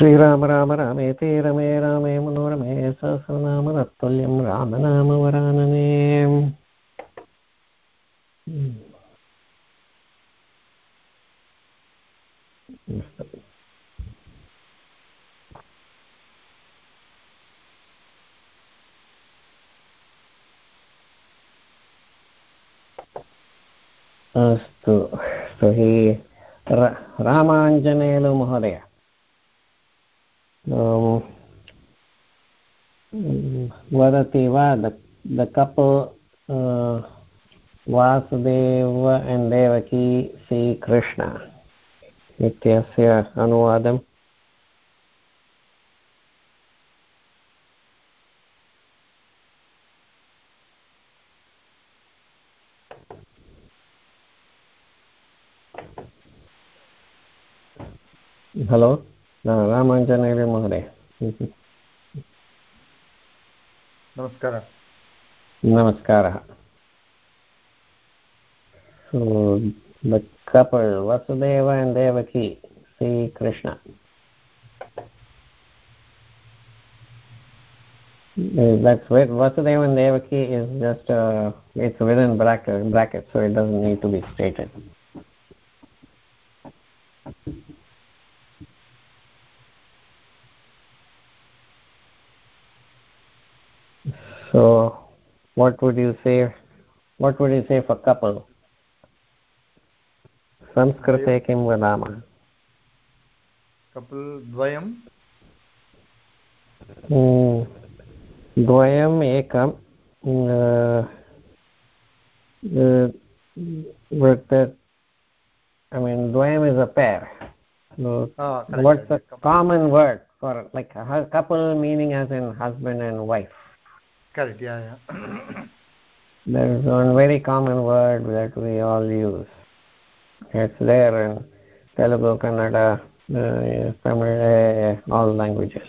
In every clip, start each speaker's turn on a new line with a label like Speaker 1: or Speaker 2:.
Speaker 1: श्रीराम राम रामेति रमे रामे मनोरमे सहस्रनाम तत्तुल्यं रामनाम वरानने अस्तु तर्हि रामाञ्जनेयलु महोदय वदति वा the uh, Vasudeva and Devaki Shrikrishna इत्यस्य अनुवादम्। हलो रामाञ्जनेय महोदय
Speaker 2: नमस्कारः
Speaker 1: नमस्कारः So the couple Vasudeva and Devaki see Krishna. That's where Vasudeva and Devaki is just uh, it's within bracket bracket, so it doesn't need to be stated. So, what would you say? What would you say for couple? संस्कृते किं वदामः
Speaker 2: couple द्वयं
Speaker 1: द्वयम् एकं I mean, dvayam is a pair. So,
Speaker 2: ah,
Speaker 1: what's the common word for like a couple meaning as in husband and wife?
Speaker 2: Correct, yeah, yeah.
Speaker 1: there is one very common word that we all use. It's there in Telugu, Kannada, uh, Tamil, uh, all languages.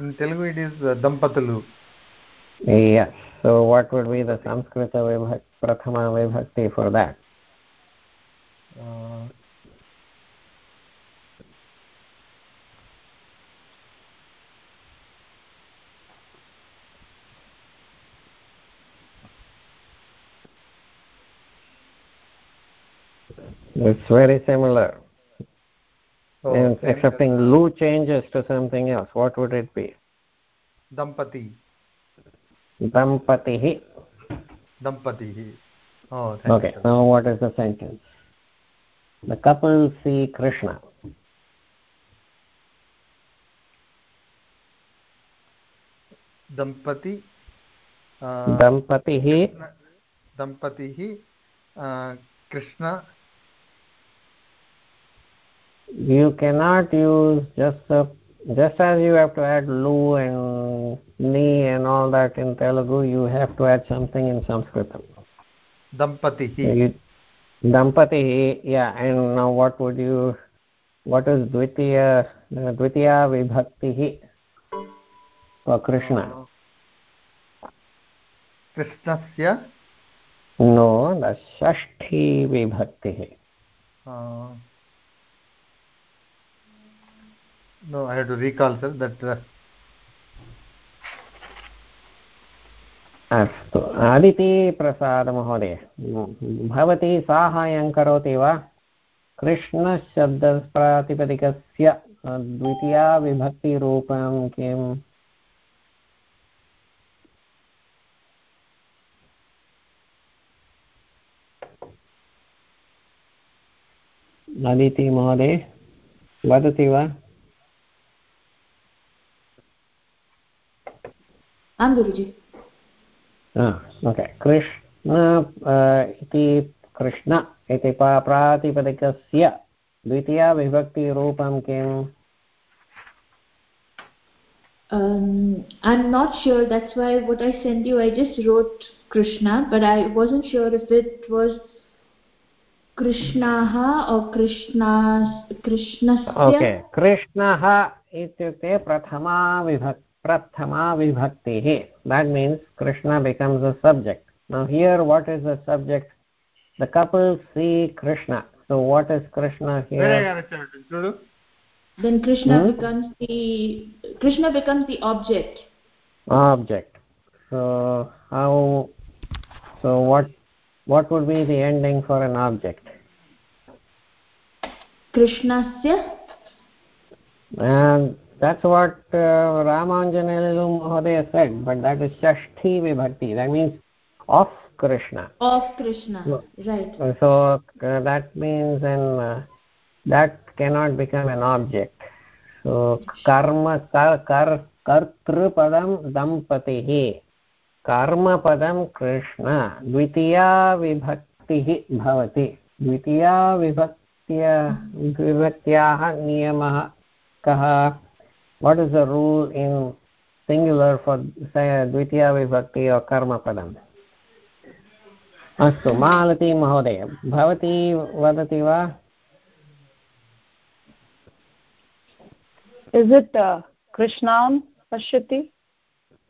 Speaker 2: In Telugu it is uh, Dampatalu.
Speaker 1: Yes. So what would be the Samskrita vibhakti, Prathama vibhakti for that?
Speaker 2: Uh,
Speaker 1: It's very similar.
Speaker 2: oh,
Speaker 1: and
Speaker 2: same
Speaker 1: excepting lu changes to something else. What would it be?
Speaker 2: Dampati.
Speaker 1: Dampatihi.
Speaker 2: Dampatihi. Oh, thank
Speaker 1: Okay,
Speaker 2: you.
Speaker 1: now what is the sentence? The couple see Krishna.
Speaker 2: Dampati. Uh,
Speaker 1: Dampatihi.
Speaker 2: Dampatihi. Uh, Krishna.
Speaker 1: You cannot use just the just as you have to add lu and ni and all that in Telugu, you have to add something in Sanskrit.
Speaker 2: Dampatihi.
Speaker 1: You, Dampati, yeah, and now what would you, what is Dvitiya, Dvitiya Vibhaktihi for Krishna?
Speaker 2: Krishnasya.
Speaker 1: No, the Shashti
Speaker 2: no, I have to recall, sir, that uh,
Speaker 1: अस्तु। अदितिप्रसादमहोदय भवती साहाय्यं करोति वा? कृष्णशब्दप्रातिपदिकस्य द्वितीया विभक्तिरूपं किम्? अदिति महोदय वदति वा?
Speaker 3: आं गुरुजि
Speaker 1: ओके कृष्ण इति कृष्ण इति प्रातिपदिकस्य द्वितीया विभक्तिरूपं किम्
Speaker 3: Um, I'm not sure. That's why what I sent you, I just wrote Krishna, but I wasn't sure if it was Krishnaha or Krishnas, Krishnasya.
Speaker 1: Okay कृष्णः इत्युक्ते प्रथमा विभक् prathama vibhakti that means krishna becomes the subject. Now here what is the subject? The couple see krishna. So what is krishna here?
Speaker 3: Then krishna
Speaker 1: hmm?
Speaker 3: becomes the krishna becomes the object.
Speaker 1: Object. So how so what what would be the ending for an object?
Speaker 3: Krishnasya.
Speaker 1: And that's what uh, ramanjanelu mahodaya said but that is shashti vibhakti that means of krishna
Speaker 3: of krishna
Speaker 1: No.
Speaker 3: right
Speaker 1: so uh, that means then uh, that cannot become an object so karma kar kar कर्तृपदं दम्पतिः कर्मपदं Krishna द्वितीया विभक्तिः भवति द्वितीया विभक्त्य विभक्त्याः नियमः कः what is the rule in singular for द्वितीया विभक्ति कर्मपदम् अस्तु मालती महोदय भवती वदति वा
Speaker 4: is it uh, krishnam pashyati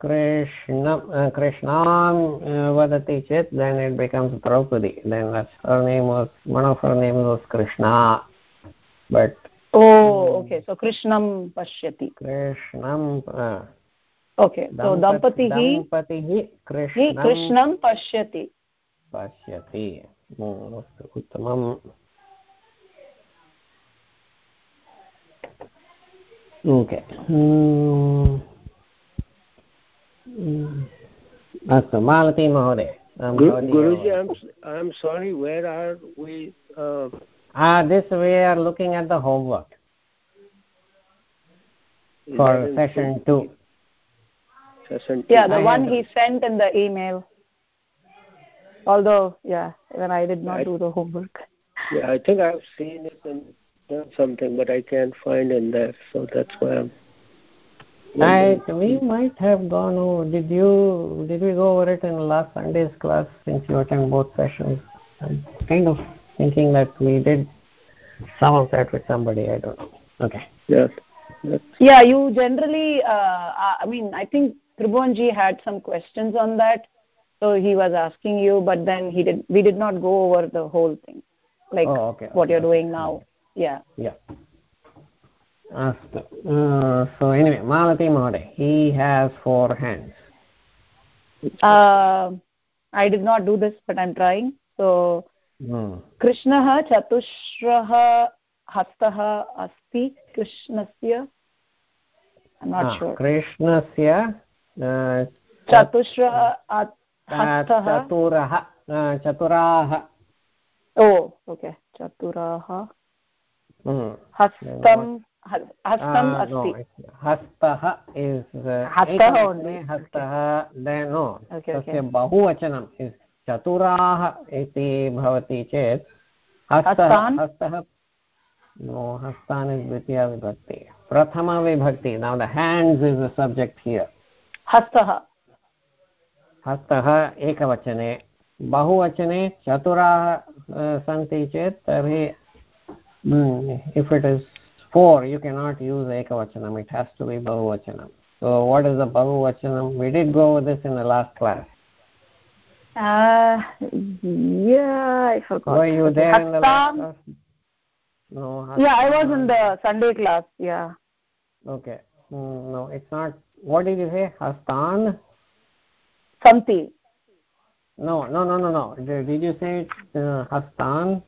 Speaker 1: Krishna कृष्णां वदति चेत् then it becomes Draupadi then her name was one of her name was Krishna but
Speaker 4: oh okay so krishnam pashyati
Speaker 1: कृष्णं
Speaker 4: okay so dampatihi
Speaker 1: दम्पतिः
Speaker 4: hi
Speaker 1: कृष्णं
Speaker 4: krishnam pashyati
Speaker 1: पश्यति हम्म, अस्तु उत्तमम् ओके अस्तु मालती महोदय अहं
Speaker 5: Guru,
Speaker 1: भवती
Speaker 5: Guruji,
Speaker 1: एव-
Speaker 5: I'm I'm sorry. Where are we? Uh,
Speaker 1: Ah, this we are looking at the homework for session two.
Speaker 5: Session
Speaker 4: yeah the
Speaker 1: I
Speaker 4: one he sent in the email although yeah even i did not
Speaker 5: Right.
Speaker 4: do the homework
Speaker 5: Yeah, I think I've seen it and done something, but I can't find in there. So that's why I'm.
Speaker 1: I we might have gone over. Did you did we go over it in last Sunday's class since you attend both sessions? I'm kind of thinking that we did some of that with somebody. I don't know. Okay.
Speaker 5: Yeah. That's,
Speaker 4: yeah you generally uh, i mean i think tribhuvanji had some questions on that so he was asking you but then he did we did not go over the whole thing like
Speaker 1: Oh, okay.
Speaker 4: what you're
Speaker 1: okay.
Speaker 4: doing now yeah
Speaker 1: Yeah. Astu. Uh, so anyway, Malati Mahode, he has four hands.
Speaker 4: uh, i did not do this but i'm trying so
Speaker 1: Hmm. Hmm.
Speaker 4: कृष्णः चतुस्रः हस्तः अस्ति कृष्णस्य?
Speaker 1: Ah, कृष्णस्य uh,
Speaker 4: चतुस्रः uh, uh,
Speaker 1: चतुरः चतुराः.
Speaker 4: Oh, ओ okay चतुराः. हस्तं हस्तम्
Speaker 1: ah,
Speaker 4: अस्ति. हस्तः
Speaker 1: हस्तः बहुवचनम् इस् चतुराः इति भवति चेत् हस्तः हस्तः नो हस्तान् इस् द्वितीया विभक्ति प्रथमविभक्ति नाम the hands is the subject here
Speaker 4: हस्तः।
Speaker 1: हस्तः एकवचने। बहुवचने चतुराः सन्ति चेत् तर्हि if it is four you cannot use एकवचनम्. It has to be बहुवचनं. सो वाट् इस् the बहुवचनं? We did go over this in the last
Speaker 4: Uh, yeah, I forgot.
Speaker 1: Were you there in the last class? No.
Speaker 4: Yeah, I was in the Sunday class. Yeah.
Speaker 1: Okay. Mm, no, it's not. What did you say? Hastan.
Speaker 4: Santi.
Speaker 1: No, no, no, no, no. Did, did you say uh, Hastan?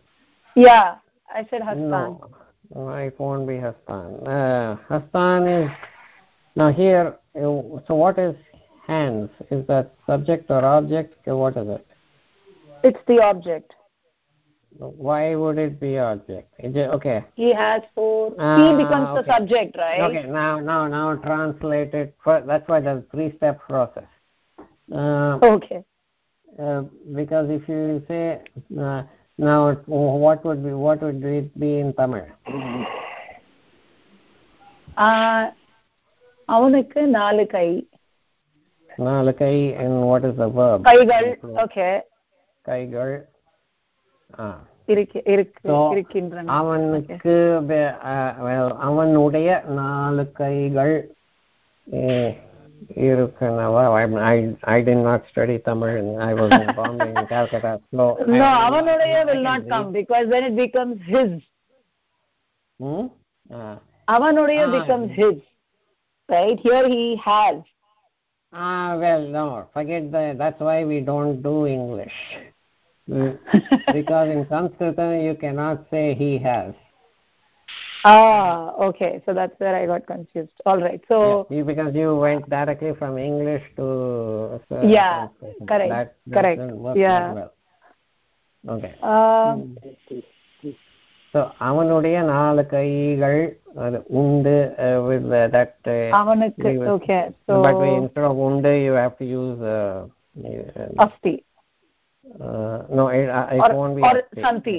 Speaker 4: Yeah, I said Hastan.
Speaker 1: No, my won't be Hastan. Uh, hastan is now here. Uh, so what is hands? Is that subject or object? Okay, What is it?
Speaker 4: it's the object
Speaker 1: Why would it be object? Is it, okay.
Speaker 4: he has four
Speaker 1: Ah,
Speaker 4: he becomes
Speaker 1: okay.
Speaker 4: the subject right
Speaker 1: Okay. Now, now, now, translate it. For, that's why there's three-step process. Uh,
Speaker 4: okay
Speaker 1: uh, because if you say uh, now, what would be what would it be in Tamil?
Speaker 4: uh, அவனுக்கு நாலு கை
Speaker 1: Nalakai, and what is the verb?
Speaker 4: கைகள் okay
Speaker 1: கைகள் ஆ
Speaker 4: இருக்கு இருக்கு
Speaker 1: So,
Speaker 4: இருக்கின்றன
Speaker 1: அவனுக்கு வே- அஹ், well, அவனுடைய நாலு கைகள் eh, இருக்கின்றனவா I- I I did not study Tamil and I was in Bombay in Calcutta so I-
Speaker 4: no
Speaker 1: I-
Speaker 4: அவனுடைய
Speaker 1: I
Speaker 4: will
Speaker 1: can
Speaker 4: not
Speaker 1: read.
Speaker 4: come because then it becomes his
Speaker 1: Hmm? Ah.
Speaker 4: avanuடைய
Speaker 1: Ah.
Speaker 4: becomes his right here he has
Speaker 1: Ah, well, no, forget that. That's why we don't do English. Mm, because in Sanskrit you cannot say he has.
Speaker 4: ah okay so that's where i got confused all right so
Speaker 1: Yeah, because you went directly from English to uh,
Speaker 4: Yeah, correct,
Speaker 1: That, that
Speaker 4: correct, yeah.
Speaker 1: well. Okay.
Speaker 4: um
Speaker 1: So அவனுடைய நாலு கைகள் அது உண்டு uh, with uh, that uh,
Speaker 4: avanukku
Speaker 1: we will-
Speaker 4: okay so
Speaker 1: but we, instead of undu you have to use uh, uh,
Speaker 4: asti
Speaker 1: uh, no it, uh, it
Speaker 4: or
Speaker 1: won't be
Speaker 4: or
Speaker 1: asti.
Speaker 4: santi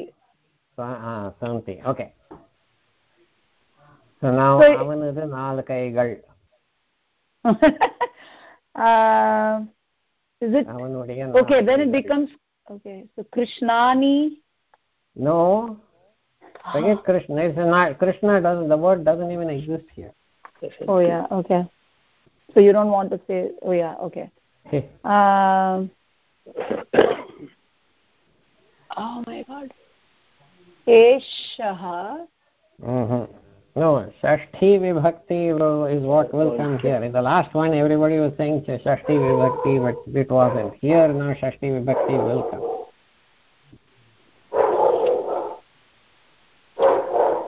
Speaker 1: Sa- ah, santi okay so now
Speaker 4: So-
Speaker 1: அவனது நாலு கைகள்
Speaker 4: uh, is it
Speaker 1: அவனுடைய
Speaker 4: okay
Speaker 1: நாலு
Speaker 4: then it
Speaker 1: கைகள்.
Speaker 4: becomes okay so krishnani
Speaker 1: no forget krishna it's not krishna doesn't the word doesn't even exist here.
Speaker 4: Oh yeah okay. So you don't want to say oh yeah okay. Um oh my god. Eshah
Speaker 1: mm-hmm. no shashti vibhakti will- is what will come here. In the last one everybody was saying sh- shashti vibhakti but it wasn't here. Now shashti vibhakti will come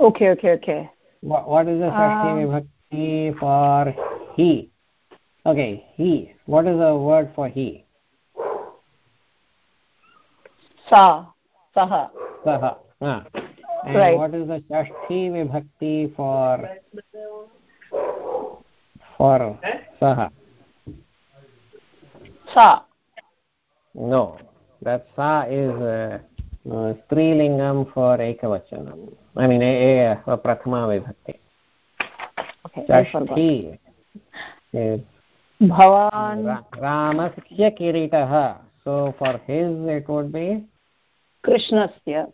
Speaker 4: okay okay okay.
Speaker 1: What, what is the shashti
Speaker 4: Um,
Speaker 1: vibhakti for he. Okay he. What is the word for he?
Speaker 4: Sa. Saha.
Speaker 1: Saha. Ah. and
Speaker 4: Right.
Speaker 1: what is the shashti vibhakti for for saha.
Speaker 4: Sa.
Speaker 1: No. That sa is uh, स्त्रीलिङ्गं for
Speaker 4: एकवचनम् I mean
Speaker 1: a प्रथमाविभक्ति
Speaker 4: षष्ठी
Speaker 1: भवान् रामस्य किरीटः. So for his it would be
Speaker 4: कृष्णस्य.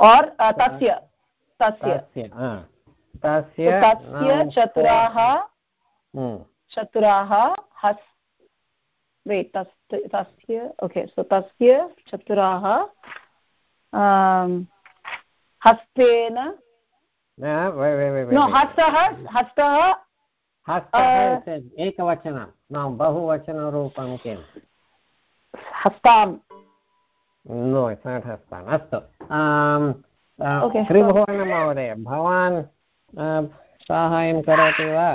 Speaker 4: Or uh,
Speaker 1: तस्य.
Speaker 4: तस्य.
Speaker 1: तस्य
Speaker 4: तस्य
Speaker 1: चतुराः
Speaker 4: चतुराः हस् वेट् तस्य ओके सो तस्य चतुराः हस्तेन हस्तः हस्तः
Speaker 1: एकवचनं बहुवचनरूपं किं
Speaker 4: हस्तां
Speaker 1: नो नाट् हस्तान् अस्तु। श्रीभुवनमहोदय भवान् साहाय्यं करोति वा?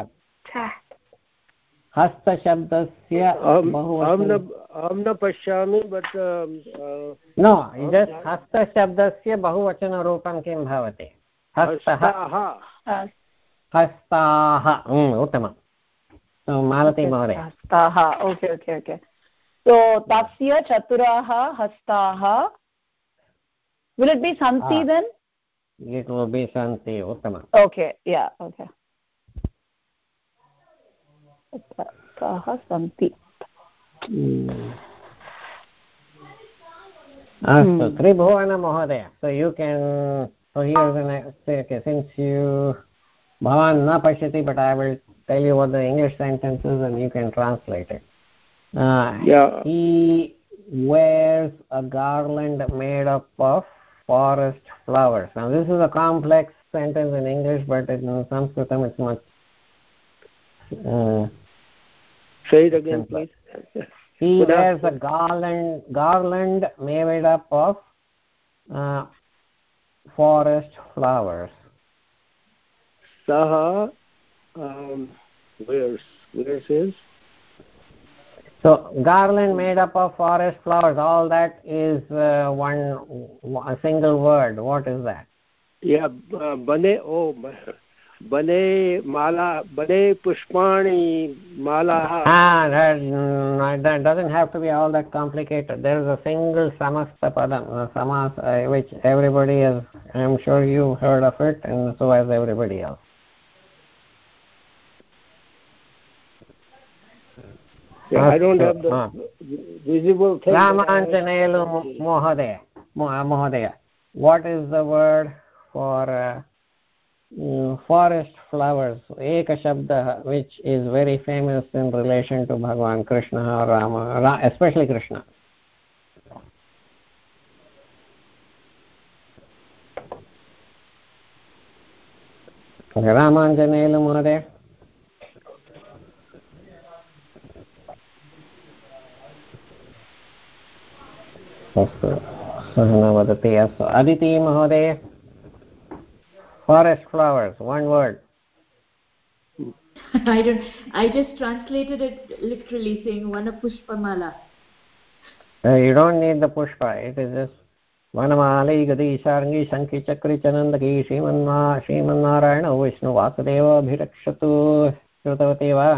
Speaker 1: हस्तशब्दस्य
Speaker 5: अहं अहं
Speaker 1: बहुवचन
Speaker 5: न अहं न पश्यामि बट्
Speaker 1: नो जस्ट् हस्तशब्दस्य बहुवचनरूपं किं भवति? हस्तः हस्ताः। उत्तमं मालती महोदय।
Speaker 4: हस्ताः। Okay okay okay. So तस्य चतुराः हस्ताः। Will it be santi
Speaker 1: Ah.
Speaker 4: then?
Speaker 1: It will be सन्ति उत्तमम्।
Speaker 4: Okay yeah okay. हस्ताः सन्ति
Speaker 1: अस्तु
Speaker 4: Hmm.
Speaker 1: त्रिभुवनमहोदय so you can so here since you भवान् न पश्यति but I will tell you what the English sentences and you can translate it uh,
Speaker 5: Yeah.
Speaker 1: he wears a garland made up of forest flowers now this is a complex sentence in english but in sanskritam it's much uh,
Speaker 5: Say it again,
Speaker 1: Simple.
Speaker 5: please.
Speaker 1: he wears a garland, garland made up of uh, forest flowers.
Speaker 5: Saha, um, where's, where's his?
Speaker 1: So garland made up of forest flowers, all that is uh, one, a single word. What is that?
Speaker 5: Yeah, uh, bane, oh, बने माला बने पुष्पाणि मालाः
Speaker 1: Ah, that, mm, that doesn't have to be all that complicated. There is a single samasta padam, uh, samas, uh, which everybody has. I'm sure you heard of it, and so has everybody else.
Speaker 5: yeah, I don't have
Speaker 1: Ah.
Speaker 5: the visible thing but I have-
Speaker 1: रामाञ्जनेयलु महोदय महोदय what is the word for uh, forest flowers एकशब्दः which is very famous in relation to भगवान् कृष्णः Ram especially Krishna रामाञ्जनेयलु महोदय अस्तु सः न वदति अस्तु अदिति महोदय forest flowers one word
Speaker 3: I don't. I just translated it literally, saying "Vana Pushpamala."
Speaker 1: Uh, you don't need the pushpa it is just वनमालै गदीशार्ङ्गी शङ्खिचक्रि च नन्दकी श्रीमन्ना श्रीमन्नारायण विष्णु वासुदेवाभिरक्षतु श्रुतवती वा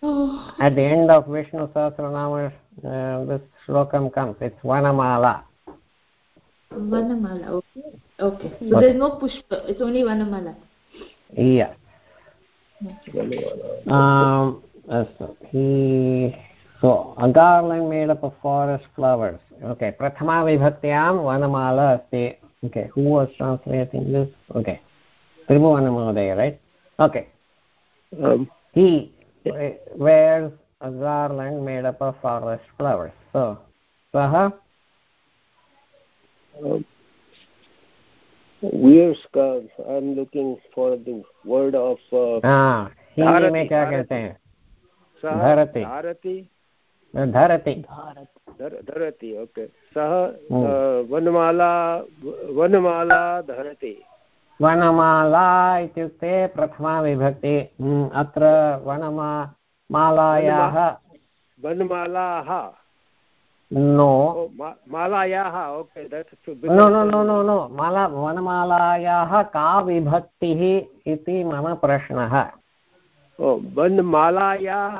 Speaker 3: Oh.
Speaker 1: at the end of vishnu sahasranama uh, this slokam comes it's vanamala
Speaker 3: Vanamala, okay. Okay. So okay. there's no pushpa, it's only Vanamala.
Speaker 1: Yeah. Um, so, he, so a garland made up of forest flowers. Okay, Prathama Vibhaktiyam Vanamala Asti. Okay, who was translating this? Okay. Tribhuvanamodaya, right? Okay.
Speaker 5: Um,
Speaker 1: he wears a garland made up of forest flowers. So, Saha
Speaker 5: um, weird scarves. I'm looking for the word of uh,
Speaker 1: हाँ हिंदी में क्या
Speaker 5: धारती।
Speaker 1: कहते हैं
Speaker 5: सः
Speaker 1: धरति।
Speaker 5: धरति
Speaker 1: धरति
Speaker 5: okay सः। वनमाला वनमाला धरति
Speaker 1: वनमाला इत्युक्ते प्रथमा विभक्ति अत्र वनमा मालायाः
Speaker 5: वनमालाः no. मालायाः okay
Speaker 1: no no no no no माला वनमालायाः का विभक्तिः इति मम प्रश्नः
Speaker 5: वनमालायाः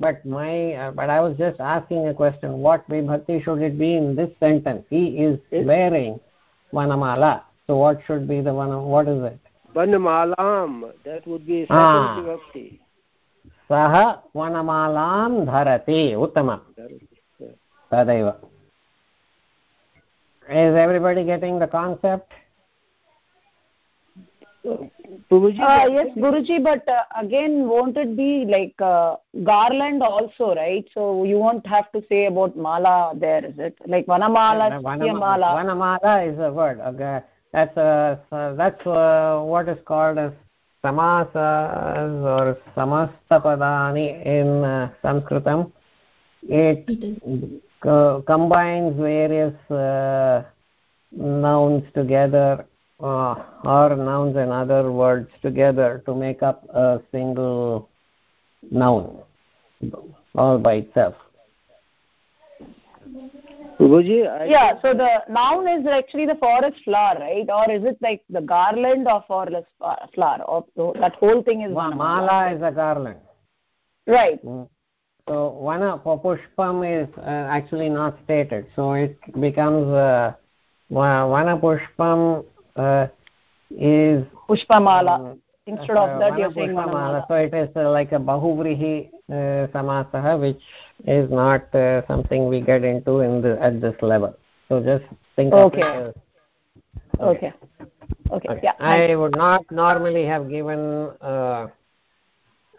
Speaker 1: but my but I was just asking a question what विभक्ति should it be in this sentence he is wearing Vanmala so what should be the what is it
Speaker 5: वनमालां second vibhakti
Speaker 1: सः वनमालां धरति उत्तमं
Speaker 5: धरति
Speaker 1: तदैव is everybody getting the concept
Speaker 5: Prabhuji,
Speaker 4: Uh, yes, Guruji, but uh, again, won't it be like uh, garland also, right? So you won't have to say about mala there, is it? Like vanamala,
Speaker 1: Vanama-
Speaker 4: mala.
Speaker 1: vanamala is a word okay. that's uh, so that's uh, what is called as samasas or samastapadani in uh, sanskritam it
Speaker 3: It
Speaker 1: co- combines various uh, nouns together uh, or nouns and other words together to make up a single noun all by itself
Speaker 5: Prabhuji, I
Speaker 4: Yeah, so the noun is actually the forest flower, right? Or is it like the garland of forest fa- flower? Or so that whole thing is
Speaker 1: Ma-
Speaker 4: vanamala.
Speaker 1: mala is a garland
Speaker 4: Right.
Speaker 1: Mm. So vana for pushpam is uh, actually not stated. So it becomes uh, va- vana pushpam uh, is
Speaker 4: Pushpamala.
Speaker 1: um,
Speaker 4: Instead of
Speaker 1: uh,
Speaker 4: that, you're
Speaker 1: vana
Speaker 4: saying
Speaker 1: pushpamala. So it is uh, like a bahuvrihi uh, samasah, which is not uh, something we get into in the at this level. So just think
Speaker 4: Okay.
Speaker 1: of it as
Speaker 4: Okay. Okay.
Speaker 1: Okay.
Speaker 4: Yeah.
Speaker 1: I would not normally have given uh,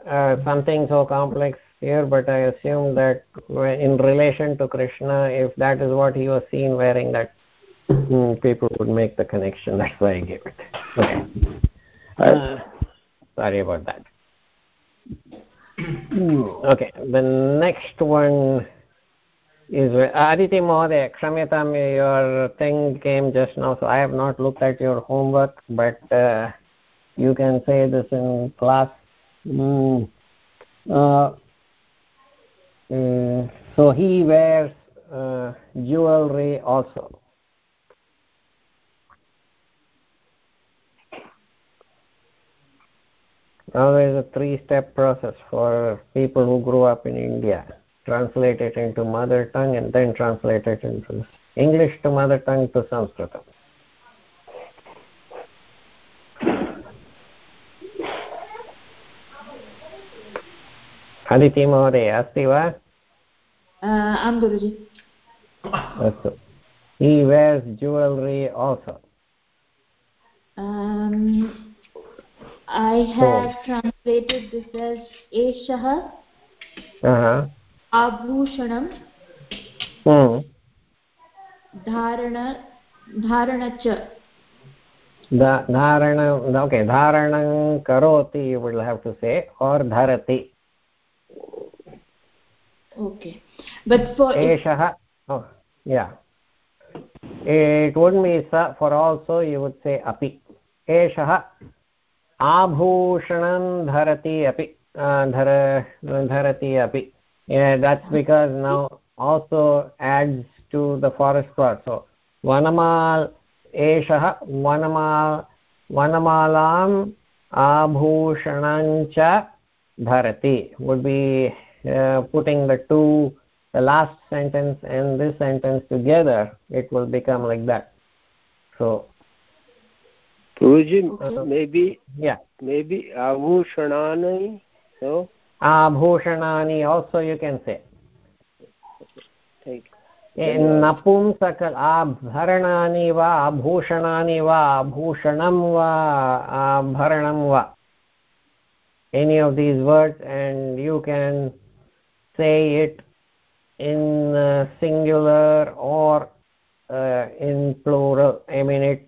Speaker 1: uh, something so complex here, but I assume that in relation to Krishna, if that is what he was seen wearing, that mm, people would make the connection. That's why I gave it. Okay. Uh, sorry about that. Mm, okay. The next one is uh, Aditi Mahoday, Kshamyatam, your thing came just now, so I have not looked at your homework, but uh, you can say this in class. Mm. Uh, so he wears uh, jewelry also. Now there is a three-step process for people who grew up in India. Translate it into mother tongue and then translate it into English to mother tongue to Sanskrit. Aditi महोदय अस्ति वा
Speaker 3: Uh, I'm Guruji.
Speaker 1: अस्तु he wears jewelry also
Speaker 3: Um, I have translated this as एषः
Speaker 1: आभूषणं
Speaker 3: धारण धारण च
Speaker 1: धारण okay धारणं करोति you will have to say or
Speaker 3: धरति ओके बट्
Speaker 1: फार् एषः या इट् वुड् मीन् स for also you would say अपि एषः api. Eshaha abhushanam dharati api. Uh, dhara, dharati api. Yeah, that's because now also adds to the forest part. So, vanamal एषः वनमा वनमालाम् आभूषणं च धरति would be uh, putting the two the last sentence and this sentence together it will become like that so
Speaker 5: Guruji, maybe
Speaker 1: yeah
Speaker 5: maybe abhushanani no
Speaker 1: abhushanani also you can say
Speaker 5: thank you
Speaker 1: नपुंसक आभरणानि वा आभूषणानि वा आभूषणं वा आभरणं वा any of these words and you can say it in uh, singular or uh, in plural i mean it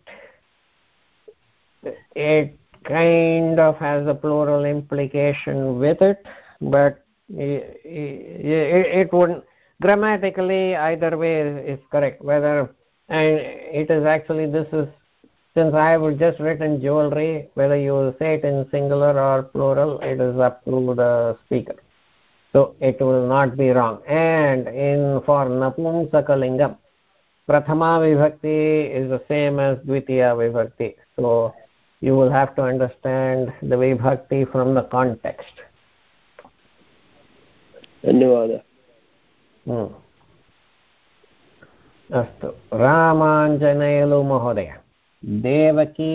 Speaker 1: it kind of has a plural implication with it but it, it, it wouldn't grammatically either way is, correct. Whether and it is actually this is since i have just written jewelry whether you say it in singular or plural it is up to the speaker. So it will not be wrong. And in for napumsakalingam prathama vibhakti is the same as dvitiya vibhakti. So you will have to understand the vibhakti from the context
Speaker 5: धन्यवादः
Speaker 1: Hmm. अस्तु रामाञ्जनेयलु महोदय Devaki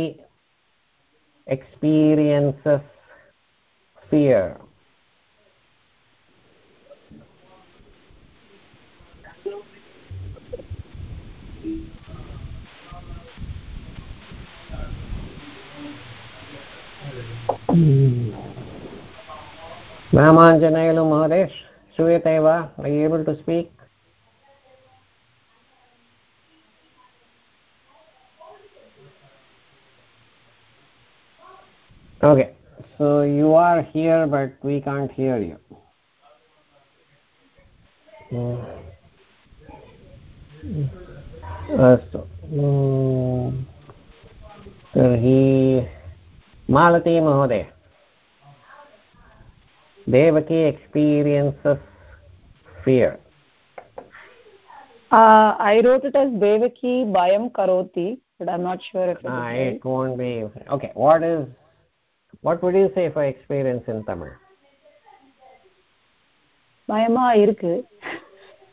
Speaker 1: experiences fear रामाञ्जनेयलु महोदय श्रूयते वा ऐ able to speak okay so you are here but we can't hear you अस्तु तर्हि मालती महोदय devaki experiences fear.
Speaker 4: Uh, i wrote it as devaki bayam karoti but i'm not sure if it,
Speaker 1: ah,
Speaker 4: right.
Speaker 1: it won't be. Okay what is what would you say for experience in tamil?
Speaker 4: பயமா இருக்கு.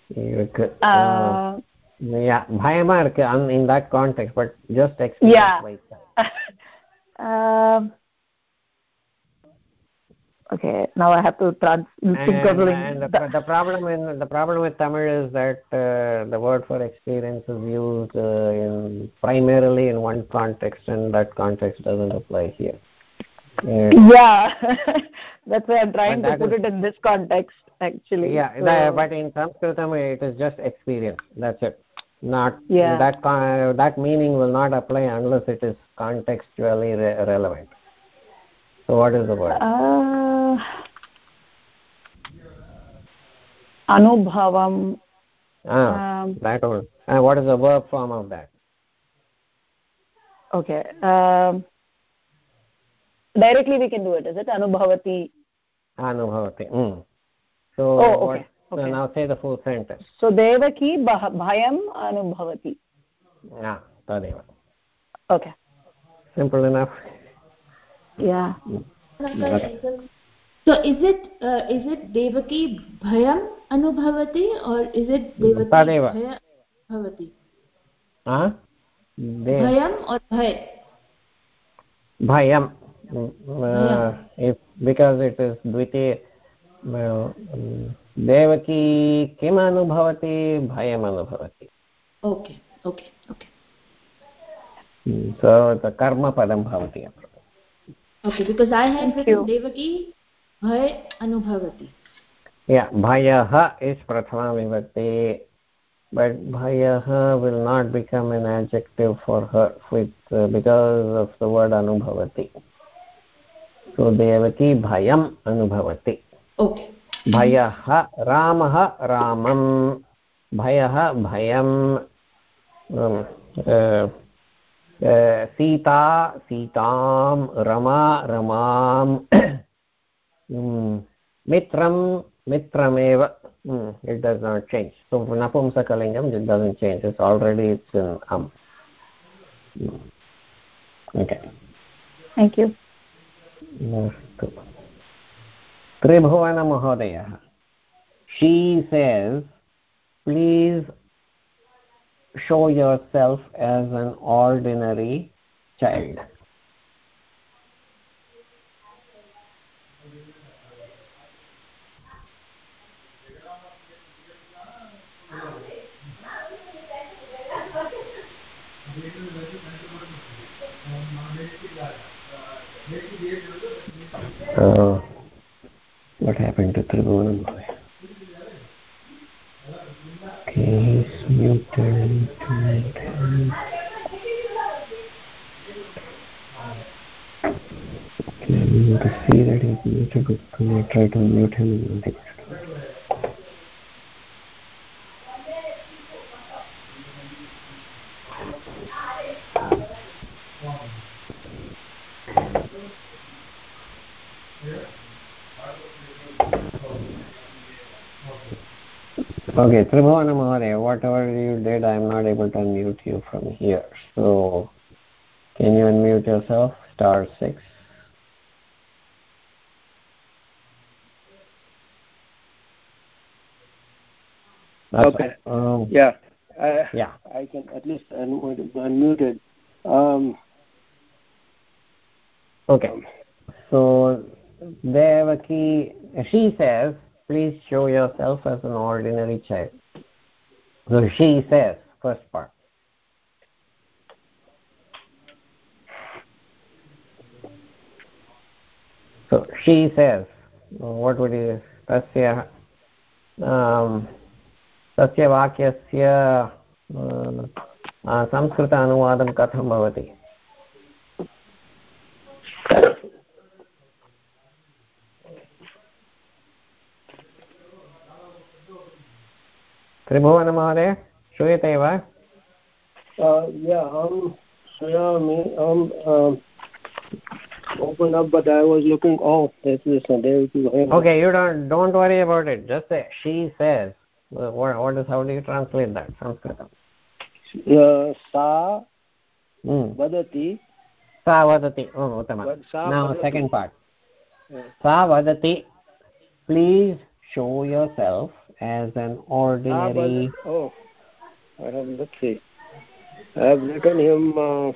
Speaker 1: இருக்கு.
Speaker 4: Uh,
Speaker 1: oh, பயமா இருக்கு. In that context, but just experience like
Speaker 4: okay, now I have to trans think of
Speaker 1: and, the,
Speaker 4: the-
Speaker 1: the problem in the problem with tamil is that uh, the word for experience is used uh, in primarily in one context and that context doesn't apply here. And-
Speaker 4: yeah. That's why i'm trying to put
Speaker 1: is-
Speaker 4: it in this context actually.
Speaker 1: Yeah
Speaker 4: So-
Speaker 1: that, but in sanskritam it is just experience. That's it. Not
Speaker 4: Yeah.
Speaker 1: that con- that meaning will not apply unless it is contextually re- relevant. So what is the word?
Speaker 4: Uh, anubhavam.
Speaker 1: Ah
Speaker 4: um,
Speaker 1: that one and what is the verb form of that?
Speaker 4: Okay um, directly we can do it is it? Anubhavati.
Speaker 1: Anubhavati mm. so
Speaker 4: Oh, okay,
Speaker 1: what, so
Speaker 4: okay.
Speaker 1: now say the full sentence.
Speaker 4: So devaki bah- bhayam anubhavati.
Speaker 1: Yeah tadeva.
Speaker 4: Okay.
Speaker 1: Simple enough.
Speaker 4: Yeah.
Speaker 1: Okay.
Speaker 3: So is it uh, is it devaki bhayam anubhavati or is it devaki
Speaker 1: Tadeva.
Speaker 3: bhaya bhavati?
Speaker 1: Huh? De-
Speaker 3: bhayam or bhay
Speaker 1: bhayam. Mm, uh,
Speaker 3: Bhayam.
Speaker 1: if because it is dvitiya uh, mm, devaki kim anubhavati bhayam anubhavati.
Speaker 3: Okay okay okay.
Speaker 1: Mm, so the karma padam
Speaker 3: bhay anubhavati
Speaker 1: yeah bhayah is prathama vibhakti but bhayaha will not become an adjective for her with uh, because of the word anubhavati so devaki bhayam anubhavati
Speaker 3: okay
Speaker 1: भयः रामः रामं भयः भयं um, uh, uh, Sita सीतां Rama रमां um, मित्रं मित्रमेव mm, it does not change so napumsakalingam it doesn't change it's already it's in am Mm. okay
Speaker 4: thank you
Speaker 1: अस्तु त्रिभुवनमहोदयः she says please show yourself as an ordinary child What happened to Tribhuvanam Okay, he's muted. muted. Okay, I'm to see that he's muted, but can I try to mute him and not Okay, Tribhuvana Maharaya, whatever you did, I'm not able to unmute you from here. So, can you unmute yourself? Star 6. That's
Speaker 5: Okay.
Speaker 1: Um,
Speaker 5: Yeah. I,
Speaker 1: yeah.
Speaker 5: I can at least unmute, unmuted. Um,
Speaker 1: Okay. So, Devaki, she says, please show yourself as an ordinary child. So she says, first part. So she says, what would you, तस्य um, तस्य वाक्यस्य uh, Sanskrit अनुवादं कथं भवति त्रिभुवनमहोदय श्रूयते वा
Speaker 5: uh, yeah, um, Swayami, um, um, open up, but I was looking, oh, there's this one, there we go.
Speaker 1: Okay, you don't don't worry about it. Just say she says. Uh, What, what is how do you translate that? Sanskritam.
Speaker 5: Uh, sa
Speaker 1: Hmm.
Speaker 5: vadati,
Speaker 1: सा वदति oh, उत्तमं
Speaker 5: Vad- sa
Speaker 1: now
Speaker 5: vadati.
Speaker 1: second part
Speaker 5: Yeah.
Speaker 1: सा वदति please show yourself as an
Speaker 5: Ah,
Speaker 1: ordinary
Speaker 5: but, oh, I have, let's see. I have written him uh,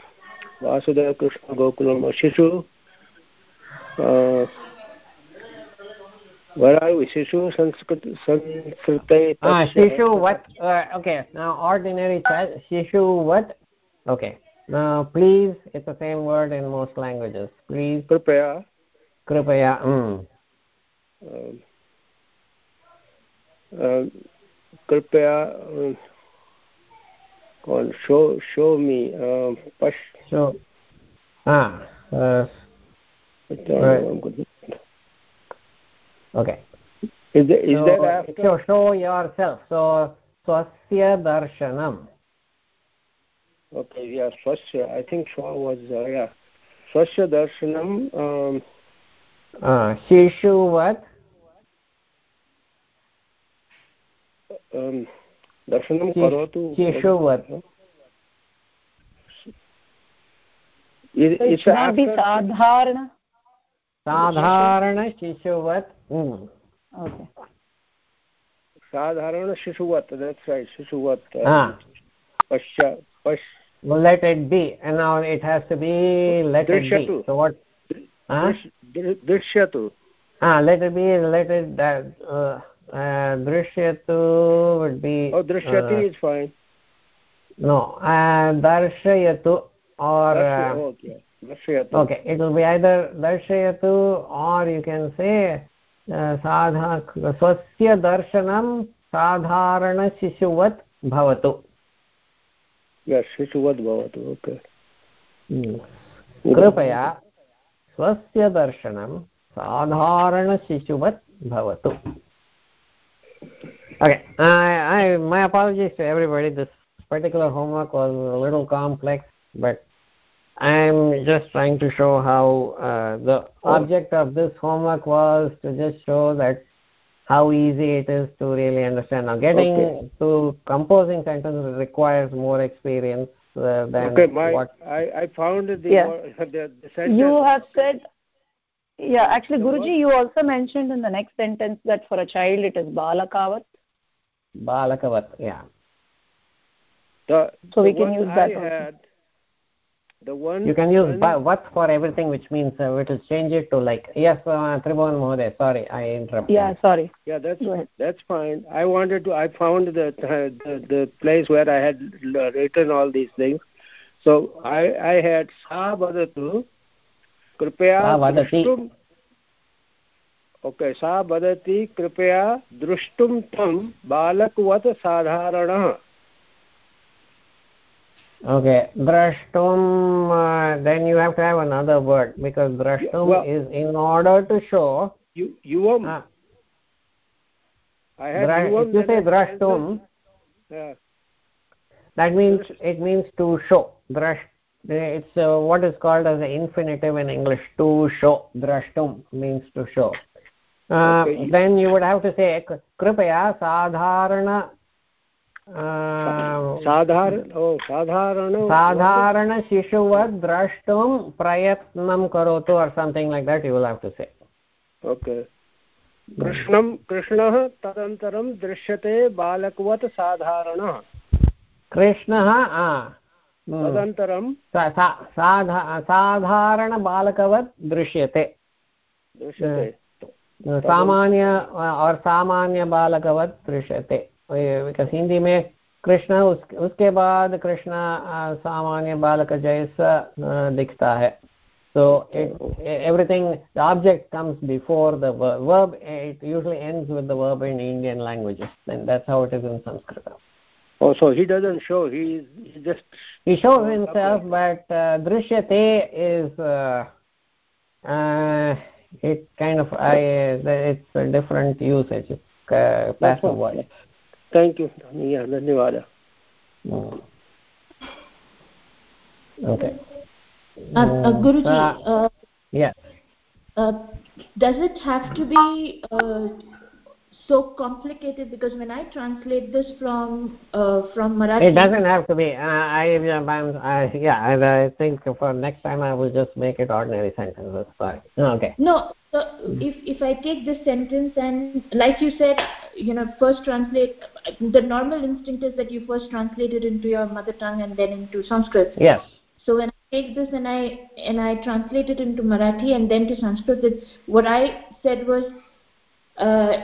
Speaker 5: Vasudeva Krishna Gokulam Shishu. Uh, where are we? Shishu Sanskrit Sanskrite.
Speaker 1: ah shishu what uh, okay now ordinary child shishu what okay now please it's the same word in most languages please
Speaker 5: Kripaya.
Speaker 1: kripaya mm.
Speaker 5: Um, कृपया uh, कौन show show me um, पश
Speaker 1: so ah uh, okay
Speaker 5: is that, is
Speaker 1: so,
Speaker 5: that after
Speaker 1: so show yourself so swasya darshanam
Speaker 5: okay yeah swasya I think Shwa was uh, yeah swasya darshanam um,
Speaker 1: uh, shishuvat
Speaker 5: um,
Speaker 4: Be
Speaker 5: after
Speaker 4: sadharana
Speaker 1: साधारण शिशुवत् mm.
Speaker 4: okay
Speaker 5: that's right uh,
Speaker 1: ah well, let it be and now it has to be let it be so what ah
Speaker 5: drish- drishyatu
Speaker 1: ah let it be let it that uh, uh, drishyatu would be
Speaker 5: oh drishyati
Speaker 1: uh,
Speaker 5: is fine
Speaker 1: no uh, darshayatu or
Speaker 5: Darshay-
Speaker 1: uh,
Speaker 5: okay Darshyatu.
Speaker 1: okay it will be either darshayatu or you can say uh, swasya darshanam sadharana shishuvat भवतु
Speaker 5: शिशुवत् भवतु okay
Speaker 1: कृपया स्वस्य दर्शनं साधारणशिशुवत् भवतु okay I, I my apologies to everybody this particular homework was a little complex but i'm just trying to show how uh, the object of this homework was to just show that how easy it is to really understand now getting
Speaker 5: Okay.
Speaker 1: to composing sentences requires more experience uh, than
Speaker 5: okay my
Speaker 1: what
Speaker 5: i i found the
Speaker 4: Yeah.
Speaker 5: the, the sentence
Speaker 4: you have said yeah actually guruji you also mentioned in the next sentence that for a child it is balakavat
Speaker 1: balakavat yeah.
Speaker 5: The,
Speaker 4: So we can use that
Speaker 5: I
Speaker 4: also.
Speaker 5: had, the one
Speaker 1: you can use
Speaker 5: one-
Speaker 1: what for everything which means uh, we will change it to like yes uh, tribhuvan mohoday sorry i interrupted.
Speaker 4: Yeah sorry.
Speaker 5: Yeah that's that's fine. I wanted to i found the the, the place where i had written all these things. So i i had sa vadatu कृपया
Speaker 1: सा।
Speaker 5: द्रष्टुम् okay सा वदति कृपया द्रष्टुं तं बालकवत् साधारणः
Speaker 1: okay drashtum uh, then you have to have another word because drashtum
Speaker 5: well-
Speaker 1: is in order to show
Speaker 5: you युवम्
Speaker 1: uh,
Speaker 5: I had
Speaker 1: dra-
Speaker 5: yuvam
Speaker 1: if you
Speaker 5: then
Speaker 1: say
Speaker 5: I-
Speaker 1: drashtum
Speaker 5: Yeah.
Speaker 1: that means it means to show drash it's uh, what is called as an infinitive in english to show drashtum means to show uh,
Speaker 5: Okay.
Speaker 1: then you would have to say kripaya sadharana uh,
Speaker 5: साधारण ओ साधारण
Speaker 1: साधारणशिशुवत् द्रष्टुं प्रयत्नं करोतु or something like that you will have to say
Speaker 5: okay कृष्णं कृष्णः तदनन्तरं दृश्यते बालकवत् साधारणः
Speaker 1: कृष्णः आ, हम्म, हाँ। तदनन्तरं साधारणबालकवत् दृश्यते।
Speaker 5: हाँ। हाँ।
Speaker 1: सामान्य और् सामान्यबालकवत् दृश्यते। हिंदी मे कृष्ण उसके बाद कृष्ण सामान्य बालक जैस दिखता है। So everything the object comes before the verb it usually ends with the verb in Indian languages then that's how it is in Sanskrit
Speaker 5: oh so he doesn't show he is he just
Speaker 1: he shows himself but uh, drishyate is uh, uh, it kind of I, it's a different usage it's uh, passive word
Speaker 5: thank you yeah धन्यवाद
Speaker 1: Mm. okay
Speaker 3: Uh, uh,
Speaker 1: Mm,
Speaker 3: Guruji,
Speaker 1: uh,
Speaker 3: uh,
Speaker 1: yes
Speaker 3: uh, does it have to be uh, So complicated? Because when I translate this from uh, from Marathi,
Speaker 1: it doesn't have to be uh, I, I yeah I, I think for next time i will just make it ordinary sentences sorry okay
Speaker 3: No, so if if I take this sentence and like you said, you know, first translate the normal instinct is that you first translate it into your mother tongue and then into Sanskrit.
Speaker 1: yes
Speaker 3: So when I take this and I and I translate it into Marathi and then to Sanskrit, what I said was uh.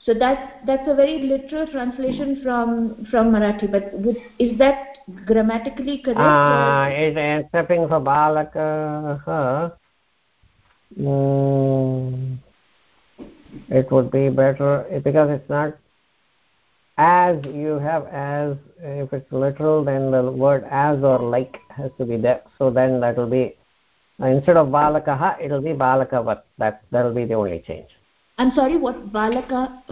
Speaker 3: So that that's a very literal translation from from Marathi. But would, is that grammatically correct?
Speaker 1: uh,
Speaker 3: or-
Speaker 1: it, excepting for balaka mm, it would be better because it's not as you have as if it's literal then the word as or like has to be there so then that will be uh, instead of balakaha it will be balakavat that that will be the only change
Speaker 3: I'm sorry, what balaka?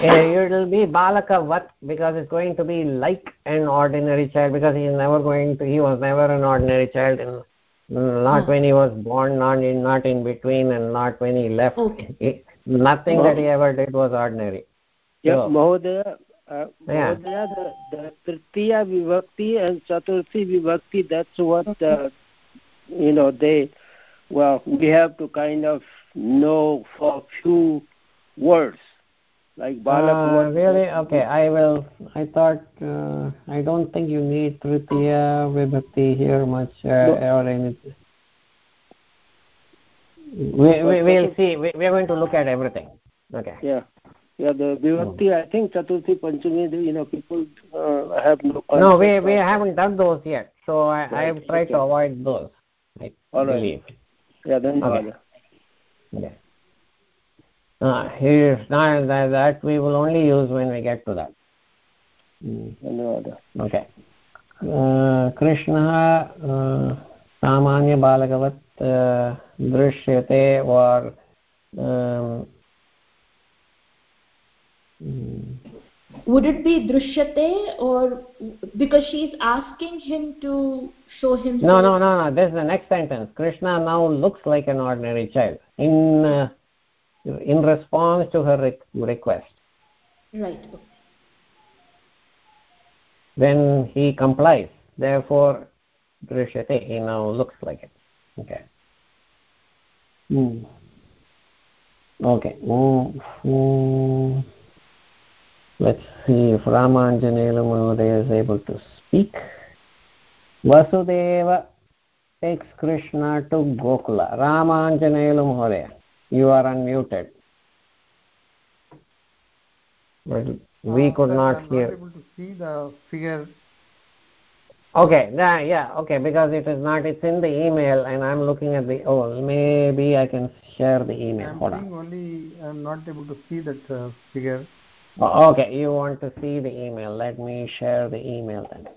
Speaker 1: It will be balakavat because it's going to be like an ordinary child because he is never going to he was never an ordinary child and not
Speaker 3: Hmm.
Speaker 1: when he was born not in not in between and not when he left
Speaker 3: Okay.
Speaker 1: He- nothing that he ever did was ordinary
Speaker 5: महोदय uh,
Speaker 1: Yeah.
Speaker 5: महोदय the, the tritiya vibhakti and chaturthi vibhakti that's what uh, you know they well we have to kind of know for a few words like balak
Speaker 1: Uh,
Speaker 5: what-
Speaker 1: really? Okay, I will. I thought uh, I don't think you need tritiya vibhakti here much uh, or anything. We, we we'll see. We, we are going to look at everything. Okay.
Speaker 5: yeah yeah, the Vibhakti, oh. I think Chaturthi, Panchami, you know, people uh, have no.
Speaker 1: No, we we haven't done those yet, so I right. I have tried
Speaker 5: okay.
Speaker 1: to avoid those. I
Speaker 5: Right. Yeah, then.
Speaker 1: Okay. Yeah. Uh, here, not that, that we will only use when we get to that.
Speaker 5: धन्यवादः
Speaker 1: okay कृष्णः सामान्यबालकवत् दृश्यते वार्
Speaker 3: would it be drishyate or because she's asking him to show him
Speaker 1: no no no no. This is the next sentence. Krishna now looks like an ordinary child in uh, in response to her re- request.
Speaker 3: Right.
Speaker 1: Then he complies. Therefore drishyate he now looks like it. Okay. Hmm. okay. Mm, mm. Let's see if ramanjanela Mahodaya is able to speak vasudeva takes krishna to gokula ramanjanela Mahodaya you are unmuted but we
Speaker 2: Uh,
Speaker 1: could not
Speaker 2: I'm
Speaker 1: hear
Speaker 2: not able to see the figure.
Speaker 1: okay yeah, yeah okay because it is not it's in the email and i'm looking at the oh maybe i can share the email
Speaker 2: I'm
Speaker 1: hold on
Speaker 2: only. I'm not able to see that uh, figure.
Speaker 1: Oh, okay you want to see the email let me share the email then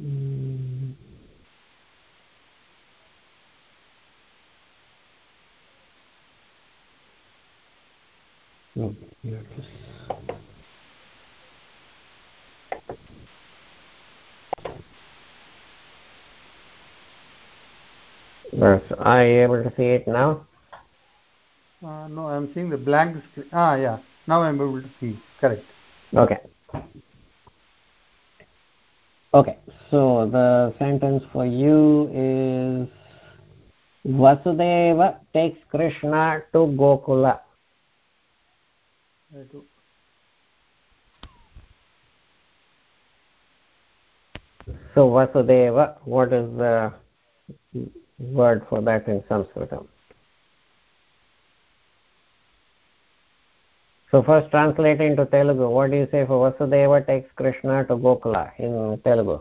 Speaker 1: Mm. Oh, here it is. Yes, are you able to see it now?
Speaker 2: Uh, no, I'm seeing the blank screen. Ah, yeah. Now I'm able to see. Correct.
Speaker 1: Okay. Okay, so the sentence for you is Vasudeva takes Krishna to Gokula. So Vasudeva, what is the word for that in Sanskritam? So first translate into Telugu. What do you say for Vasudeva takes Krishna to Gokula in Telugu?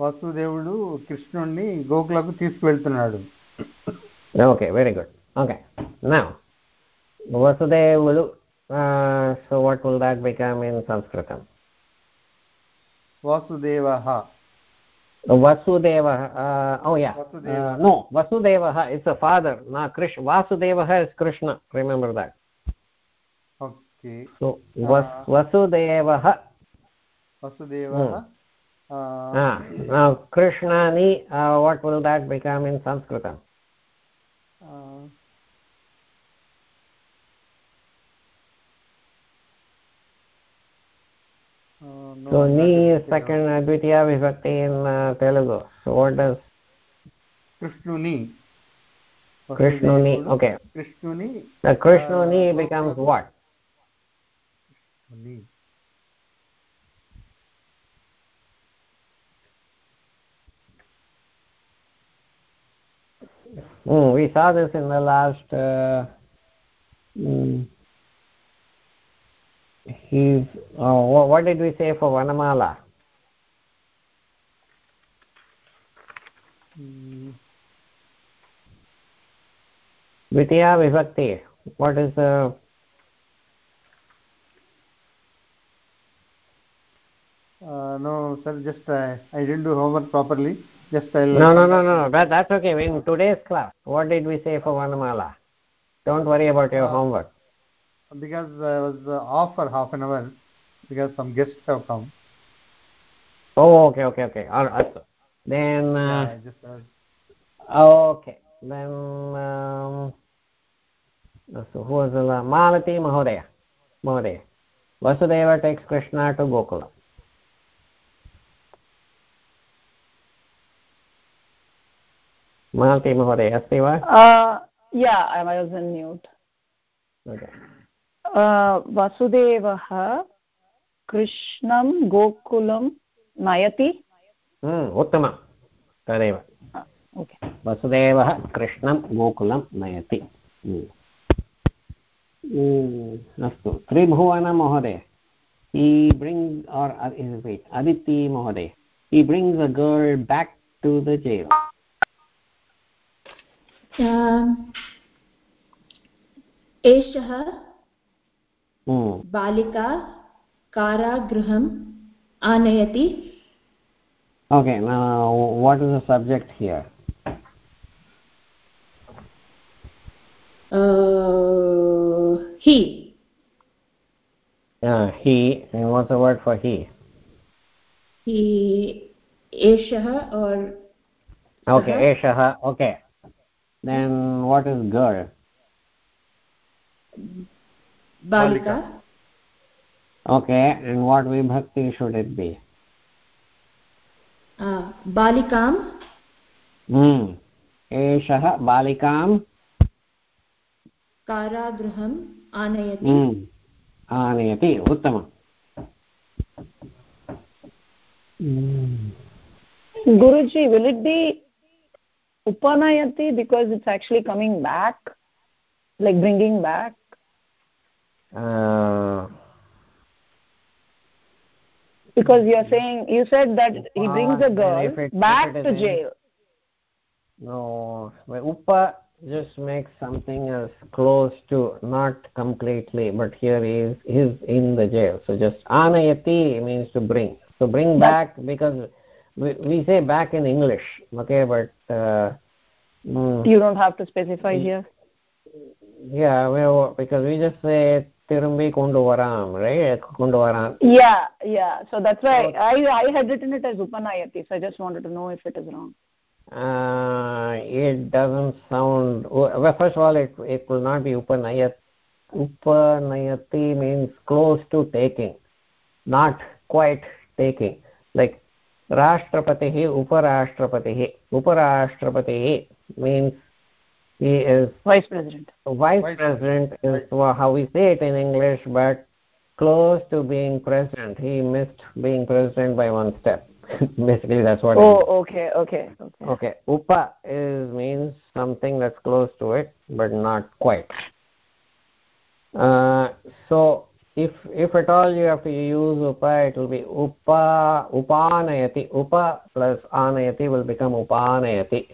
Speaker 2: వాసుదేవుడు కృష్ణుణ్ణి గోకులకు తీసుకువెళ్తున్నాడు
Speaker 1: Okay, very good. Okay, now Vasudevudu. Uh, so what will that become in Sanskritam?
Speaker 2: Vasudeva
Speaker 1: Vasudeva, uh, oh yeah,
Speaker 2: Vasudeva.
Speaker 1: Uh, no, Vasudeva is a father, na Krishna. Vasudeva is Krishna, remember that.
Speaker 2: Okay.
Speaker 1: So, vas,
Speaker 2: uh,
Speaker 1: Vasudeva.
Speaker 2: Vasudeva.
Speaker 1: Hmm. Uh, now, Krishnani, what will that become in Sanskrit? so ni is second advitiya vibhakti in uh, ah, telugu. So what does
Speaker 2: krishnuni
Speaker 1: krishnuni okay.
Speaker 2: Krishnuni
Speaker 1: the krishnuni
Speaker 2: uh,
Speaker 1: becomes what?
Speaker 2: Krishnuni
Speaker 1: Mm, we saw this in the last uh, mm, he's. Oh, what, did we say for Vanamala?
Speaker 2: Hmm.
Speaker 1: Vitya Vibhakti. What is the.
Speaker 2: Uh, no, sir, just uh, I didn't do homework properly. Just I'll.
Speaker 1: No, no, no, no, no. That, that's okay. In today's class, what did we say for Vanamala? Don't worry about your
Speaker 2: Uh,
Speaker 1: homework
Speaker 2: Because I was uh, off for half an hour because some guests have come.
Speaker 1: Oh, okay, okay, okay. All right. so Then.
Speaker 2: Yeah,
Speaker 1: Uh,
Speaker 2: I just uh,
Speaker 1: Okay. Then, um, so who was the la- Malati Mahodaya? Mahodaya. Vasudeva takes Krishna to Gokula. Malati Mahodaya, अस्ति वा?
Speaker 4: Uh, yeah, I was on mute.
Speaker 1: Okay.
Speaker 4: वसुदेवः कृष्णं गोकुलं नयति?
Speaker 1: हम्म, उत्तमं. तदेव. वसुदेवः कृष्णं गोकुलं नयति. हम्म. हम्म, अस्तु. त्रिभुवनमहोदय हि ब्रिङ्ग् आर् अदिति महोदय. He brings a girl back to the jail
Speaker 3: एषः बालिका कारागृहम् आनयति
Speaker 1: okay now what is the subject here
Speaker 3: uh, he
Speaker 1: uh, he and what's the word for he
Speaker 3: he एषः or
Speaker 1: okay eshah okay then what is girl
Speaker 3: Balika
Speaker 1: okay and what vibhakti should it be
Speaker 3: uh, balikam
Speaker 1: hmm एषः बालिकां
Speaker 3: कारागृहम् आनयति
Speaker 1: hmm. आनयति उत्तमम्
Speaker 4: guruji will it be upanayati because it's actually coming back like bringing back
Speaker 1: uh,
Speaker 4: because you're saying you said that he brings the
Speaker 1: Uh,
Speaker 4: girl
Speaker 1: it-
Speaker 4: back to
Speaker 1: in-
Speaker 4: jail.
Speaker 1: No upa just makes something as close to not completely but here is is he's in the jail. So just anayati means to bring. So bring back because we, we say back in english okay but uh, mm,
Speaker 4: you don't have to specify here.
Speaker 1: Yeah well, because we just say திரும்பி கொண்டு வராம் right கொண்டு வரான்
Speaker 4: yeah yeah so that's why i i had written it as upanayati so i just wanted to know if it is wrong
Speaker 1: uh, it doesn't sound well first of all it it will not be upanayat upanayati means close to taking not quite taking like rashtrapatihi uparashtrapatihi uparashtrapatihi means he is
Speaker 4: vice president.
Speaker 1: Vice
Speaker 2: Vice
Speaker 1: president is how we say it in english but close to being president. He missed being president by one step. Basically that's what it
Speaker 4: oh okay okay okay.
Speaker 1: Okay upa is means something that's close to it but not quite. Uh, so if if at all you have to use upa it will be upa upanayati. Upa plus anayati will become upanayati.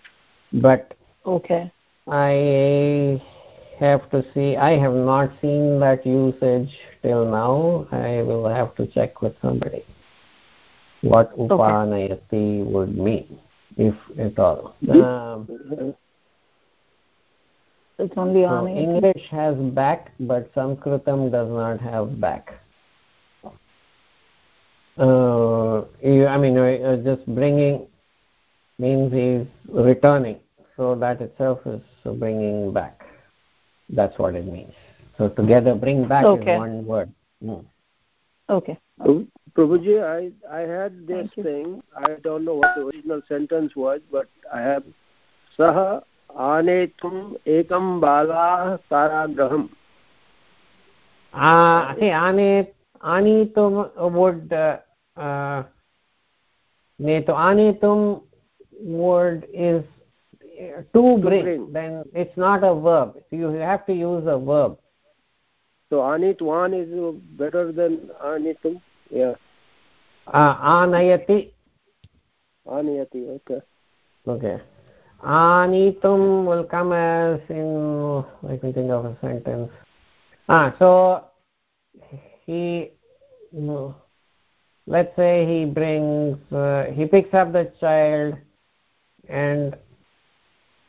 Speaker 1: But
Speaker 4: okay
Speaker 1: i have to see i have not seen that usage till now. I will have to check with somebody. What upanayati would mean if at all. Um,
Speaker 4: it's only on it.
Speaker 1: english has back but sanskritam does not have back. Uh, you, i mean uh, just bringing means he's returning so that itself is bringing back that's what it means so together bring back
Speaker 4: Okay.
Speaker 1: is one word Hmm.
Speaker 4: okay
Speaker 5: Prabhuji, I I had this
Speaker 4: Thank
Speaker 5: thing. I don't know what the original sentence was, but I have Saha anetum ekam bala karagraham.
Speaker 1: uh, see ane anitum would uh, uh, neto anitum word is to bring.
Speaker 5: bring.
Speaker 1: then it's not a verb you have to use a verb
Speaker 5: So anitwan is better than anitum. Yeah,
Speaker 1: uh, anayati
Speaker 5: aniyati. Okay.
Speaker 1: okay anitum will come as in let me think of a sentence ah so he no, let's say he brings uh, he picks up the child and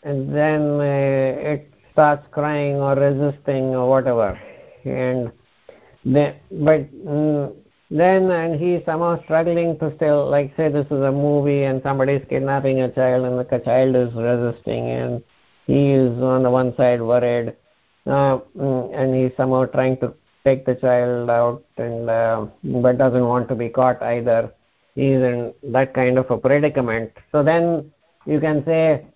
Speaker 1: and then uh, it starts crying or resisting or whatever. And then but mm, then and he's somehow struggling to still like say this is a movie and somebody is kidnapping a child and the child is resisting and he is on the one side worried. Uh, and he's somehow trying to take the child out and uh, but doesn't want to be caught either. He's in that kind of a predicament. So then you can say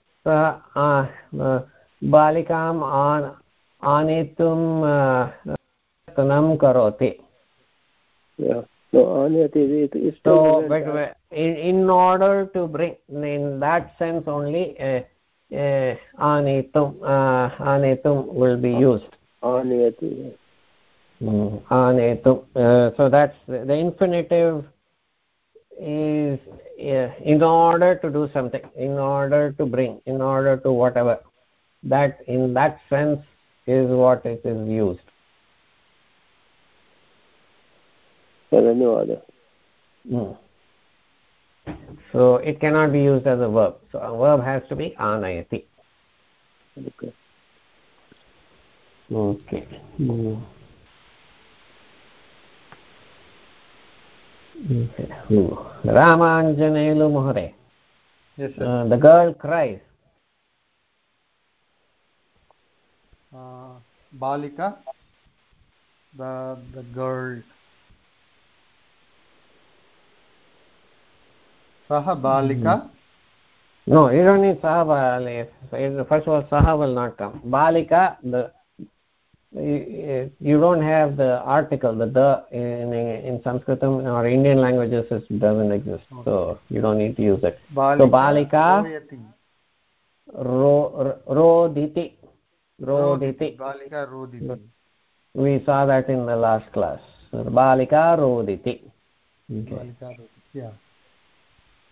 Speaker 1: balikam an anitum uh, tanam karoti
Speaker 5: Yeah. So aniyati is is
Speaker 1: so but in, in order to bring in that sense only uh, uh, uh, will be used. Mm, anetum. Uh, so that's the, the infinitive is in order to do something, in order to bring, in order to whatever. that in that sense is what it is used
Speaker 5: Paranuada.
Speaker 1: Mm. so it cannot be used as a verb so a verb has to be anayati
Speaker 5: Okay.
Speaker 1: okay mm. okay. Ooh. Ramanjanelu mohare
Speaker 2: yes sir.
Speaker 1: Uh, the girl cries.
Speaker 2: Uh, balika the the girl. Saha balika.
Speaker 1: No you don't need saha bali- first of all saha will not come. Balika the you, you don't have the article the the in in sanskritam or indian languages it doesn't exist so you don't need to use it
Speaker 2: balika
Speaker 1: balika
Speaker 2: royati.
Speaker 1: ro roditi roditi
Speaker 2: balika roditi
Speaker 1: we saw that in the last class balika roditi okay.
Speaker 2: balika roditi yeah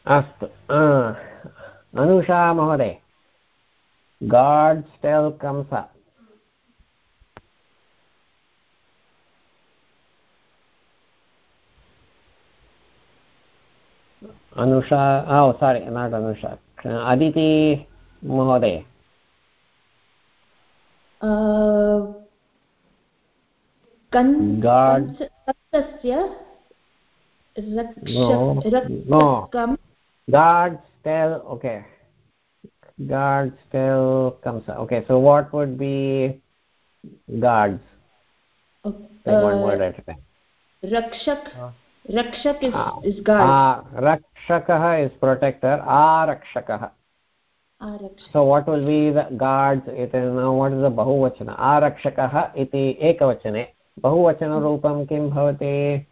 Speaker 1: अस्तु अनुषा महोदय God's tell anusha ah, oh sorry not anusha. Aditi mohoday uh,
Speaker 3: con
Speaker 1: god no,
Speaker 3: no.
Speaker 1: god spell okay. Guards still comes okay so what would be guards? okay. like one uh, word at rakshak
Speaker 3: रक्षक
Speaker 1: is
Speaker 3: guard हाँ।
Speaker 1: Ah रक्षकः is protector
Speaker 3: ah
Speaker 1: so what will be the guards इति what is the बहुवचन? आरक्षकः इति एकवचने। बहुवचनरूपं किं भवति?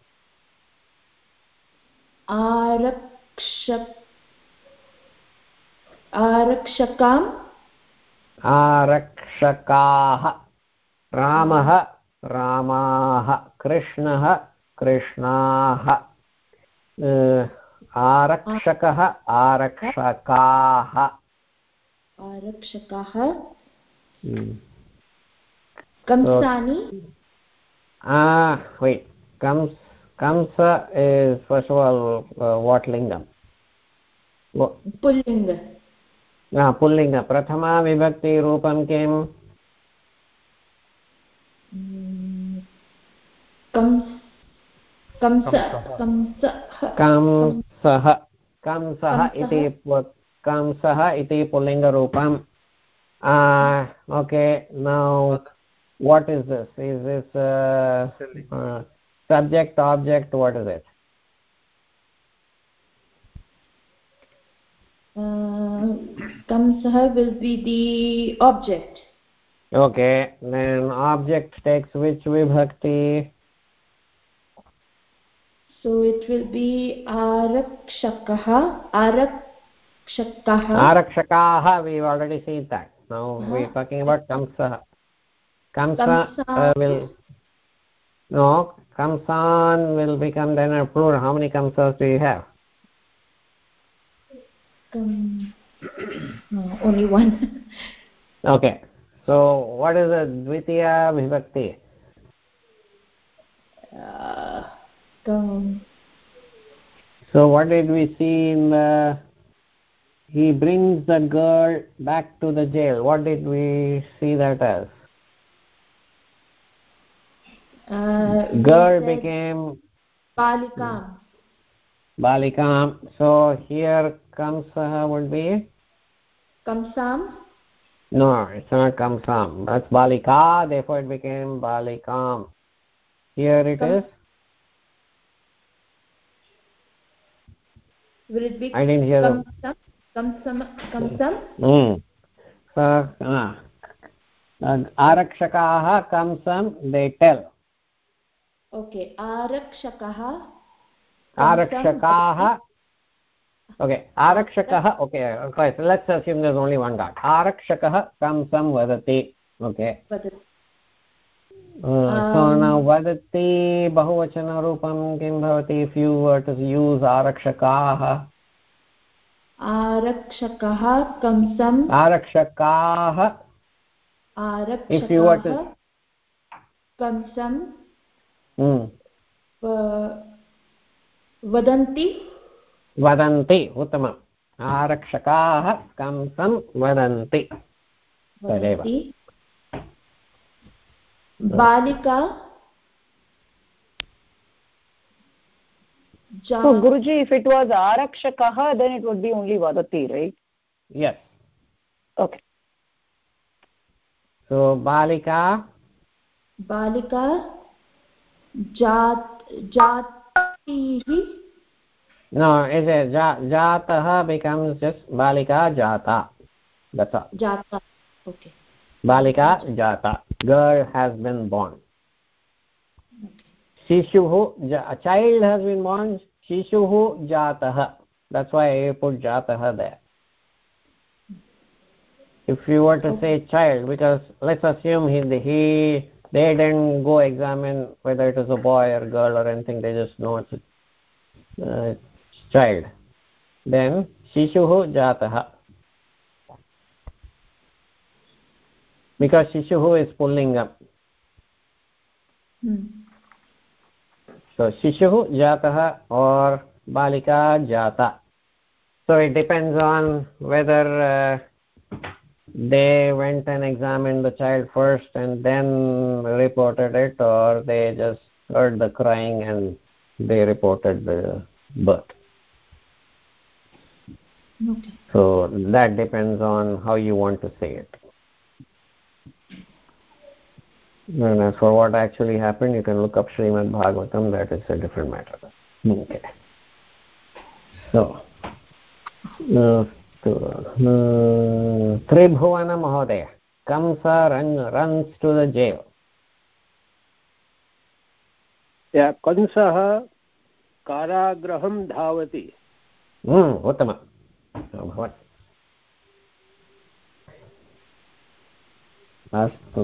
Speaker 3: आरक्षकाम्?
Speaker 1: आरक्षकाः। रामः रामाः। कृष्णः कृष्णाः। आरक्षकः आरक्षकाः।
Speaker 3: आरक्षकाः।
Speaker 1: Hmm.
Speaker 3: कंसानि?
Speaker 1: Wait Kamsa Kamsa first all what
Speaker 3: पुल्लिङ्ग।
Speaker 1: पुल्लिङ्ग। प्रथमा किम्?
Speaker 3: कंस। कंस
Speaker 2: कंसः।
Speaker 3: कंसः
Speaker 1: कंसः कंसः
Speaker 3: कंसः।
Speaker 1: इति प- कंसः इति पुल्लिङ्गरूपं uh, okay now what is this is this uh, uh, subject object what is it
Speaker 3: कंसः will be the object
Speaker 1: okay then object takes which vibhakti
Speaker 3: so it will be arakshakah arakshakah.
Speaker 1: Arakshakah we already seen that. Now uh -huh. we're talking about kamsa. Kamsa,
Speaker 3: kamsa.
Speaker 1: uh, will no kamsan will become then a plural. How many kamsas do you have?
Speaker 3: Um, no, only one.
Speaker 1: Okay. So what is the dvitiya vibhakti?
Speaker 3: Uh,
Speaker 1: so what did we see in the he brings the girl back to the jail. What did we see that as?
Speaker 3: Uh,
Speaker 1: girl became
Speaker 3: balikam.
Speaker 1: Balikam. So here kamsah would be?
Speaker 3: Kamsam
Speaker 1: no it's not kamsam that's balika. Therefore it became balikam. Here it
Speaker 3: Kam-
Speaker 1: is
Speaker 3: will it be
Speaker 1: i didn't hear
Speaker 3: kamsam? Kamsam kamsam?
Speaker 1: Mm आरक्षकाः कंसं दे tell
Speaker 3: okay आरक्षकः
Speaker 1: आरक्षकाः okay आरक्षकः okay let's assume there only one guard आरक्षकः कंसं वदति okay
Speaker 3: वदति
Speaker 1: Uh, um, वदति बहुवचनरूपं किं भवति? इफ् यु यूस् आरक्षकाः।
Speaker 3: आरक्षकः कंसम्।
Speaker 1: आरक्षकाः।
Speaker 3: कंसं
Speaker 1: hmm.
Speaker 3: वदन्ति।
Speaker 1: वदन्ति उत्तमम्। आरक्षकाः कंसं वदन्ति। तदेव।
Speaker 3: बालिका
Speaker 4: So Guruji, if it was arakshakah, then it would be only vadati, right?
Speaker 1: yes
Speaker 4: Okay.
Speaker 1: so balika
Speaker 3: बालिका जात् जातिः
Speaker 1: no is a ja, jatah becomes just balika jata that's all
Speaker 3: जाता okay
Speaker 1: balika jata. Girl has been born. Shishuhu a child has been born. Shishuhu jatah that's why i put jatah there. If you were to say child because let's assume he he they didn't go examine whether it is a boy or girl or anything. They just know it's a uh, child. Then shishuhu jatah because shishuhu is pullingam so shishuhu jatah or balika jata so it depends on whether uh, they went and examined the child first and then reported it or they just heard the crying and they reported the birth.
Speaker 3: Okay.
Speaker 1: So that depends on how you want to say it and as for what actually happened you can look up Srimad Bhagavatam that is a different matter okay so uh, त्रिभुवन महोदय comes run, runs to the jail
Speaker 5: या कंसः कारागृहं धावति
Speaker 1: hmm, उत्तमम् अभवत् अस्तु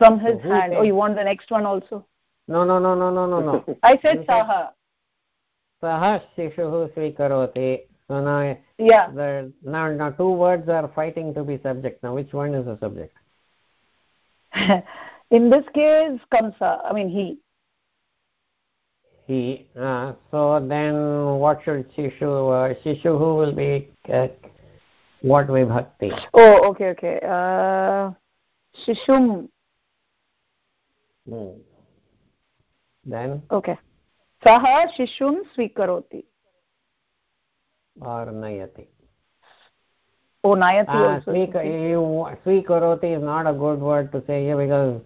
Speaker 4: from his hand. Oh, you want the next one also?
Speaker 1: No, no, no, no, no, no, no.
Speaker 4: I said saha.
Speaker 1: Saha shishuhu svikaroti. So now,
Speaker 4: yeah.
Speaker 1: the, now, now two words are fighting to be subject. Now which one is the subject?
Speaker 4: In this case, Kamsa, I mean he.
Speaker 1: He. Uh, so then what should Shishu, uh, who will be uh, what Bhakti.
Speaker 4: Oh, okay, okay. Uh, shishum
Speaker 1: hmm. then
Speaker 4: okay सः शिशुं स्वीकरोति
Speaker 1: or nayati
Speaker 4: oh nayati
Speaker 1: uh,
Speaker 4: also
Speaker 1: swik- you, swikaroti is not a good word to say here because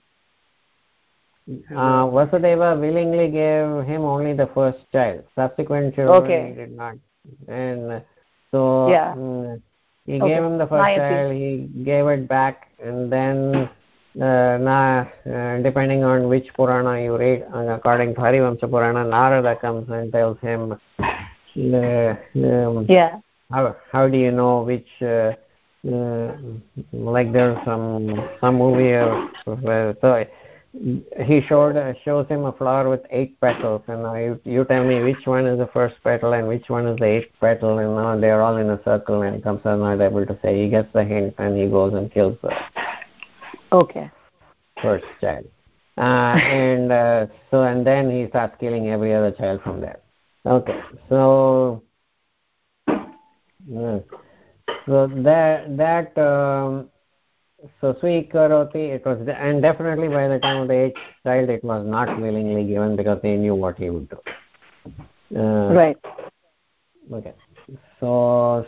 Speaker 1: uh, Vasudeva willingly gave him only the first child. Subsequent children
Speaker 4: Okay.
Speaker 1: he did not. And uh, so
Speaker 4: Yeah.
Speaker 1: mm, he
Speaker 4: Okay.
Speaker 1: gave him the first
Speaker 4: Nayati.
Speaker 1: child, he gave it back, and then uh, na, uh, depending on which Purana you read, uh, according to Harivamsa Purana, Narada comes and tells him, uh, um,
Speaker 4: yeah.
Speaker 1: how how do you know which uh, uh, like there's some some movie uh, where so he showed uh, shows him a flower with eight petals and now you, you tell me which one is the first petal and which one is the eighth petal and now they're all in a circle and comes out not able to say. He gets the hint and he goes and kills the
Speaker 4: okay.
Speaker 1: First child. Uh, and uh, so and then he starts killing every other child from there. Okay. So so that that um, so swikaroti it was and definitely by the time of the eighth child it was not willingly given because they knew what he would do. Uh,
Speaker 4: right.
Speaker 1: okay. So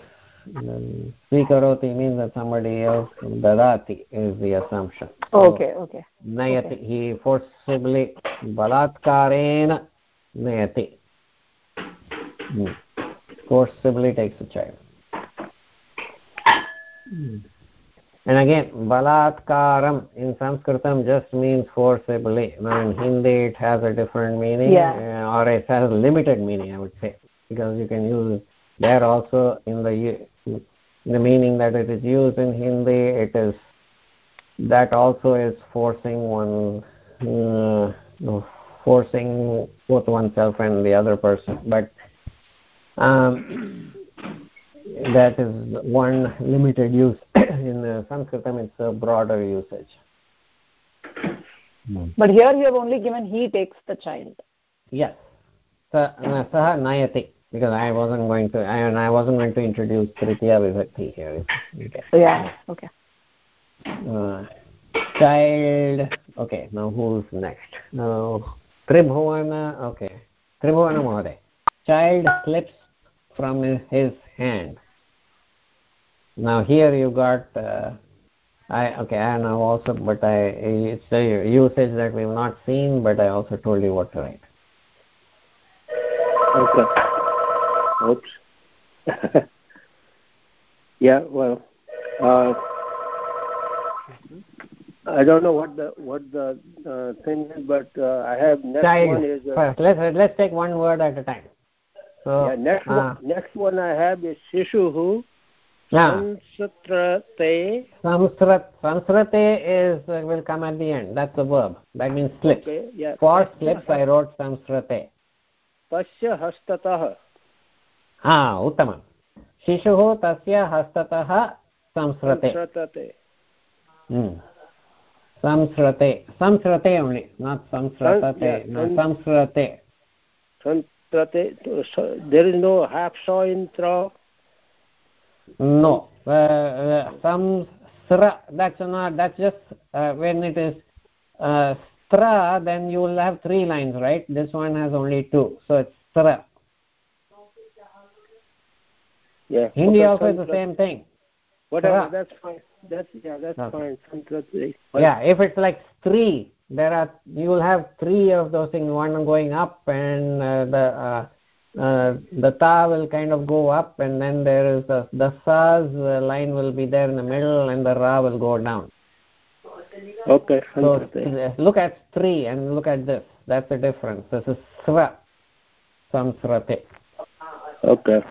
Speaker 1: um, swikaroti means that somebody else dadati is the assumption so,
Speaker 4: okay okay
Speaker 1: नयति he forcibly बलात्कारेण नयति Hmm. forcibly takes the child Hmm. and again balatkaram in sanskritam just means forcibly now in hindi it has a different meaning
Speaker 4: Yeah.
Speaker 1: uh, or it has a limited meaning i would say because you can use there also in the u- the meaning that it is used in hindi it is that also is forcing one uh, forcing both oneself and the other person. But um, that is one limited use in uh, sanskritam it's a broader usage.
Speaker 4: But here you have only given he takes the child.
Speaker 1: Yes. Sa- uh, saha nayati because i wasn't going to I, and i wasn't going to introduce tritiya vibhakti here. Okay.
Speaker 4: yeah? Okay.
Speaker 1: Uh, child okay now who's next? Now tribhuvana okay. Tribhuvana mohoday child slips from his hand. Now here you got uh, i okay i know also but i it's a usage that we've not seen but i also told you what to write.
Speaker 5: Okay. Oops. yeah, well, uh, I don't know what the what the uh, thing is, but uh, I have next
Speaker 1: Child.
Speaker 5: one is. Uh,
Speaker 1: First, let's let's take one word at a time. So,
Speaker 5: yeah, next one, uh, next one I have is Shishuhu. Samsrate.
Speaker 1: Samsrat, samsrate is uh, will come at the end. That's the verb. That means slips.
Speaker 5: Okay, yeah.
Speaker 1: For slips, I wrote samsrate.
Speaker 5: Pasya hastataha.
Speaker 1: हा उत्तमं शिशुः तस्य हस्ततः संस्रते। संस्रते। संस्रते।
Speaker 5: Only न
Speaker 1: संस्रते। संस्रते no संस्र that's not that just when it is स्त्र then you will have three lines right this one has only two so it's
Speaker 5: yeah.
Speaker 1: Hindi also is the same thing.
Speaker 5: Whatever that's fine. That's yeah that's fine. Sanskrit-
Speaker 1: yeah if it's like three there are you will have three of those things one going up and uh, the uh, uh, the ta will kind of go up and then there is the the sa's uh, line will be there in the middle and the ra will go down.
Speaker 5: Okay
Speaker 1: so uh, look at three and look at this. That's the difference. This is sra
Speaker 5: okay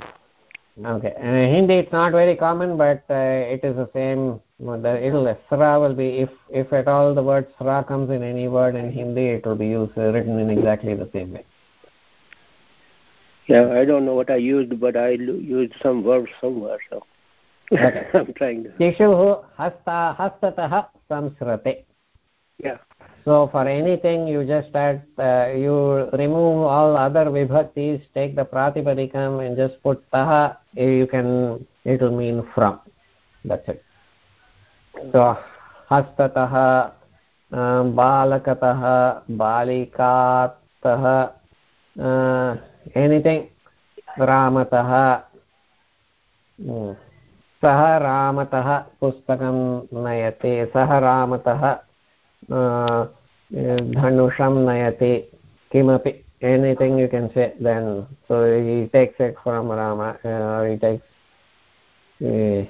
Speaker 1: okay uh, hindi it's not very common but uh, it is the same well, the it'll sra will be if if at all the word sra comes in any word in hindi it will be used uh, written in exactly the same way
Speaker 5: yeah i don't know what i used but i lu- used some verbs somewhere so
Speaker 1: Okay.
Speaker 5: i'm trying to
Speaker 1: शिशुः हस्ता हस्ततः संस्रते
Speaker 5: yeah
Speaker 1: so for anything you just add uh, you remove all other vibhaktis take the pratipadikam and just put taha you can it will mean from that's it so hastatah um, balakatah balikatah uh, anything ramatah mm. सः रामतः पुस्तकं नयति सः रामतः dhanusham nayati kimapi anything you can say then. So he takes it from rama uh, he takes the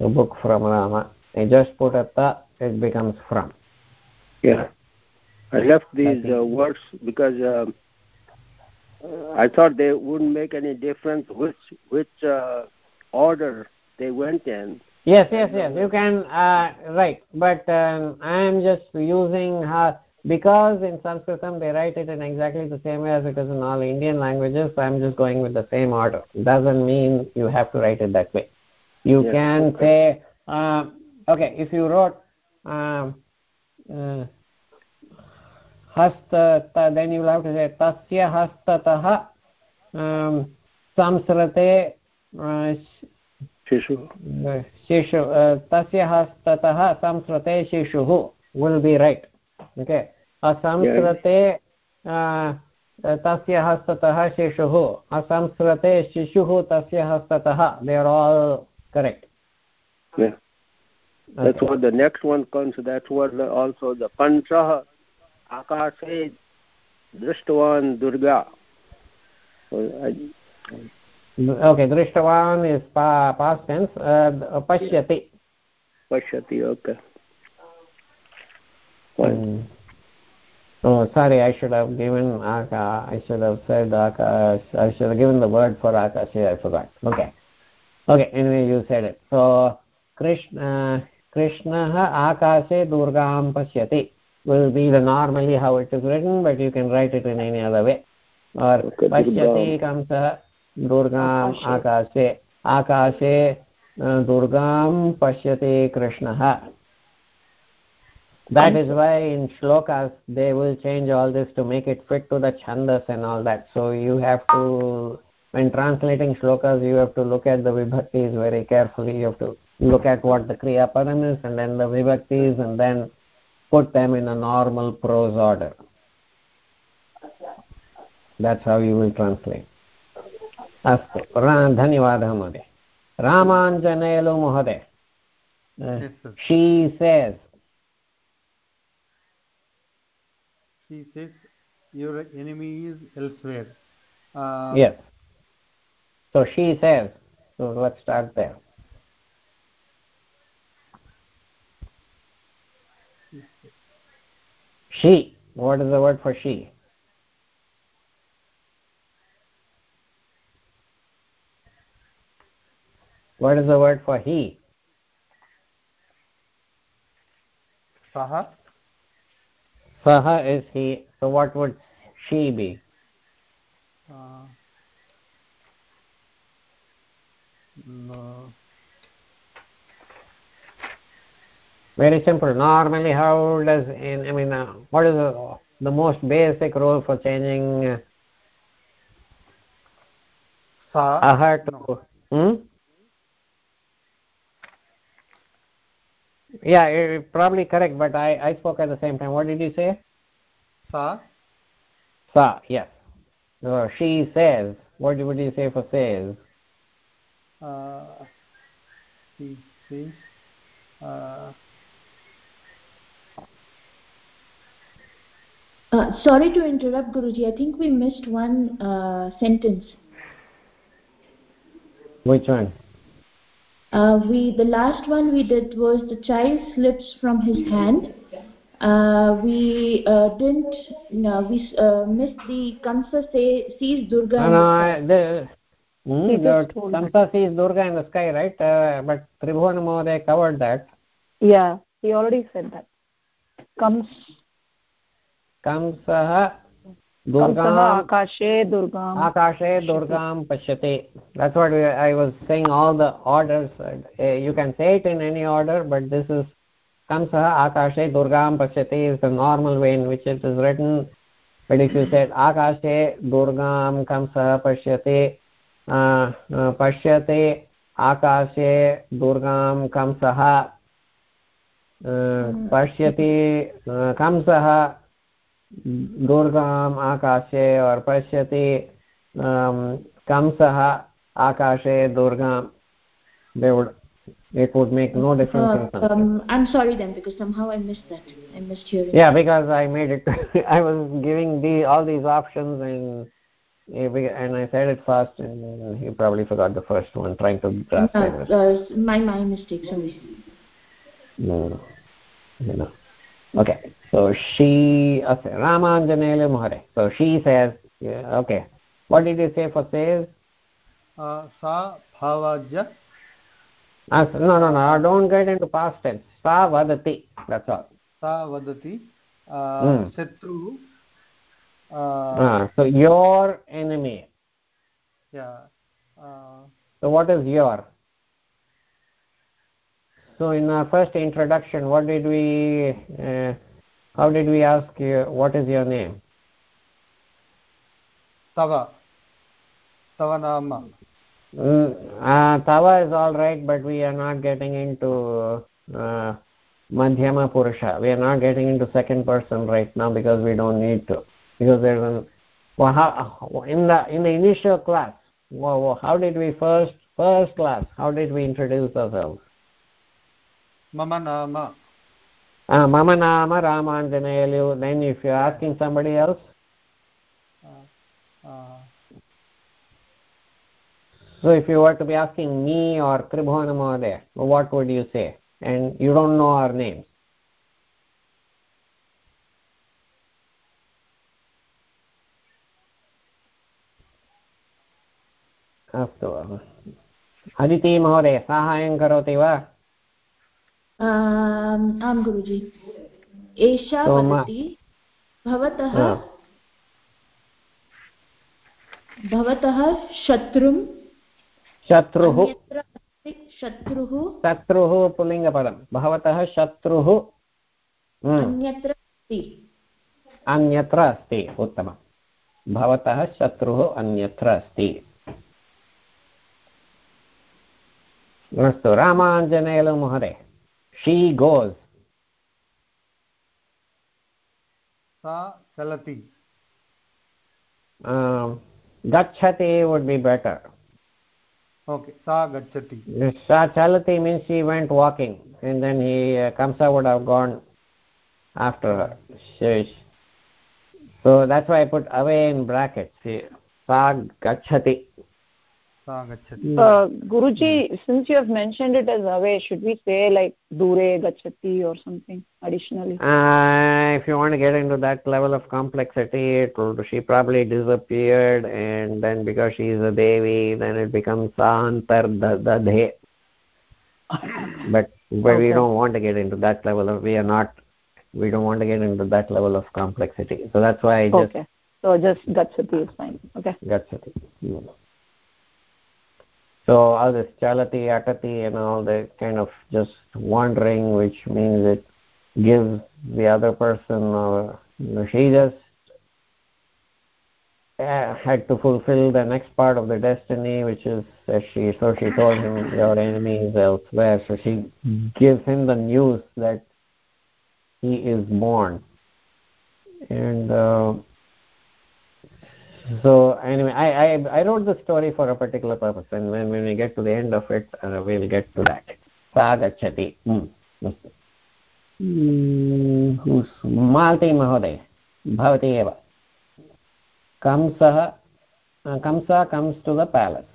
Speaker 1: book from rama. He just put it there. it becomes from.
Speaker 5: Yeah. I left these uh, words because uh, uh, i thought they wouldn't make any difference which which order they went in
Speaker 1: yes yes yes. You can uh, right. But um, i am just using her because in sanskritam they write it in exactly the same way as it is in all indian languages. So i'm just going with the same order. Doesn't mean you have to write it that way. You
Speaker 5: Yeah,
Speaker 1: can
Speaker 5: okay.
Speaker 1: say uh, okay if you wrote um, uh, then you will have to say tasya hastatah um, samsrate uh,
Speaker 5: shishu
Speaker 1: शिशु तस्य हस्ततः संस्कृते शिशुः will be right okay असंस्कृते तस्य हस्ततः शिशुः असंस्कृते शिशुः तस्य हस्ततः they are all correct
Speaker 5: yeah that's what the next one comes that's what the, also the panchah akashe drishtvan durga so I,
Speaker 1: okay दृष्टवान् इस् पास् टेन्स् पश्यति
Speaker 5: pashyati okay
Speaker 1: Mm. Oh, sorry, I should have given Aka, I should have said Aka, I should have given the word for Akasha, I forgot. Okay. Okay, anyway, you said it. So, Krishna, Krishna Akase Durgam Pashyati will be the normally how it is written, but you can write it in any other way. Or
Speaker 5: Okay,
Speaker 1: Pashyati Kamsa Durgam Akase. Akase uh, Durgam Pashyati Krishna. That is why in shlokas they will change all this to make it fit to the chandas and all that. So you have to, when translating shlokas, you have to look at the vibhaktis very carefully. You have to look at what the kriya padam is and then the vibhaktis and then put them in a normal prose order. That's how you will translate. अस्तु धन्यवादः महोदय रामाञ्जनेयलु महोदय she says
Speaker 2: She says your enemy is elsewhere. Uh,
Speaker 1: yes so she says so let's start there she what is the word for she what is the word for he
Speaker 2: Saha.
Speaker 1: saha is he so what would she be
Speaker 2: Uh, no.
Speaker 1: very simple normally how does in i mean uh, what is the, the most basic rule for changing uh,
Speaker 2: Sa.
Speaker 1: aha to hmm? Yeah you're probably correct but i i spoke at the same time what did you say
Speaker 2: Sa.
Speaker 1: sa yes so she says what would you say for says
Speaker 2: Uh, she says. Uh,
Speaker 3: Uh, sorry to interrupt, Guruji. I think we missed one uh, sentence.
Speaker 1: which one
Speaker 3: Uh, we the last one we did was the child slips from his hand. Uh, we uh, didn't. No, we uh, missed the Kamsa say, sees Durga.
Speaker 1: no no
Speaker 3: the sky.
Speaker 1: the Hmm,
Speaker 4: He
Speaker 1: the
Speaker 4: just told that.
Speaker 1: Kamsa sees Durga in the sky, right? Uh, but Tribhuvan Mahoday covered that.
Speaker 4: Yeah, he already said that. Comes
Speaker 1: Kamsaha आकाशे दुर्गां पश्यते। That what I was saying all the orders you can say it in any order but this is कंसः आकाशे दुर्गां पश्यति is the normal when which it is written आकाशे दुर्गां कंसः पश्यति पश्यति आकाशे दुर्गां कंसः पश्यति कंसः दुर्गाम् आकाशे और पश्यति कंसः आकाशे दुर्गाम् they would it would make no difference in
Speaker 3: Uh,
Speaker 1: something.
Speaker 3: um, I'm sorry then because somehow I missed that. I missed hearing.
Speaker 1: yeah because i made it i was giving the all these options and and i said it fast and he probably forgot the first one trying to
Speaker 3: Uh,
Speaker 1: translate it
Speaker 3: uh, my my mistake. Sorry.
Speaker 1: no you know okay so she okay ramanjanele mohare so she says yeah, okay what did you say for says
Speaker 2: uh, sa bhavajya.
Speaker 1: Uh, no, no, no. Don't get into past tense. Sa vadati. That's all.
Speaker 2: Sa vadati. Uh,
Speaker 1: Hmm.
Speaker 2: Shatru. Uh,
Speaker 1: Ah, so your enemy.
Speaker 2: Yeah. Uh,
Speaker 1: So what is your? So in our first introduction, what did we? Uh, how did we ask you? What is your name?
Speaker 2: tava. Tava nama.
Speaker 1: Mm, uh, tava is all right, but we are not getting into uh, madhyama purusha. We are not getting into second person right now because we don't need to. Because there's an well, how, in the in the initial class, well, how did we first first class? How did we introduce ourselves?
Speaker 2: Mama nama.
Speaker 1: Uh, mama nama Ramanjanayalu. Then if you're asking somebody else,
Speaker 2: Uh, uh,
Speaker 1: so if you were to be asking me or Tribhuvan Mahodaya, what would you say? and you don't know our names अस्तु अदिति महोदय साहाय्यं करोति वा
Speaker 3: आम् आं गुरुजि। एषा वदति भवतः भवतः शत्रुं।
Speaker 1: शत्रुः
Speaker 3: शत्रुः।
Speaker 1: शत्रुः पुल्लिङ्गपदं। भवतः शत्रुः। हम्म,
Speaker 3: अन्यत्र अस्ति।
Speaker 1: अन्यत्र अस्ति। उत्तमं भवतः शत्रुः अन्यत्र अस्ति। अस्तु रामाञ्जनेयलु महोदय। she goes.
Speaker 2: Sa chalati
Speaker 1: um would be better.
Speaker 2: Okay sa gachhati
Speaker 1: sa chalati means she went walking and then he uh, kamsa would have gone after her. She, so that's why i put away in brackets. Sa
Speaker 2: gachhati Guruji,
Speaker 4: uh, since you have mentioned it as away, should we say like dure gachati or something additionally?
Speaker 1: Uh, if you want to get into that level of complexity, she probably disappeared and then because she is a devi, then it becomes Santar dadhe. but but
Speaker 4: okay.
Speaker 1: we don't want to get into that level of, we are not, we don't want to get into that level of complexity. So that's why I just...
Speaker 4: Okay. So just gachati is fine. Okay.
Speaker 1: Gachati. Yeah. So all this chalati, atati and all that kind of just wandering, which means it gives the other person or you know, she just uh, had to fulfill the next part of the destiny, which is as she so she told him your enemy is elsewhere. So she gives him the news that he is born, and. Uh, so anyway I, I i wrote the story for a particular purpose and when, when we get to the end of it uh, we'll get to that sa gachati hmm. अस्तु. Hmm, who's Malti महोदय भवती एव कंसः कंसा comes to the palace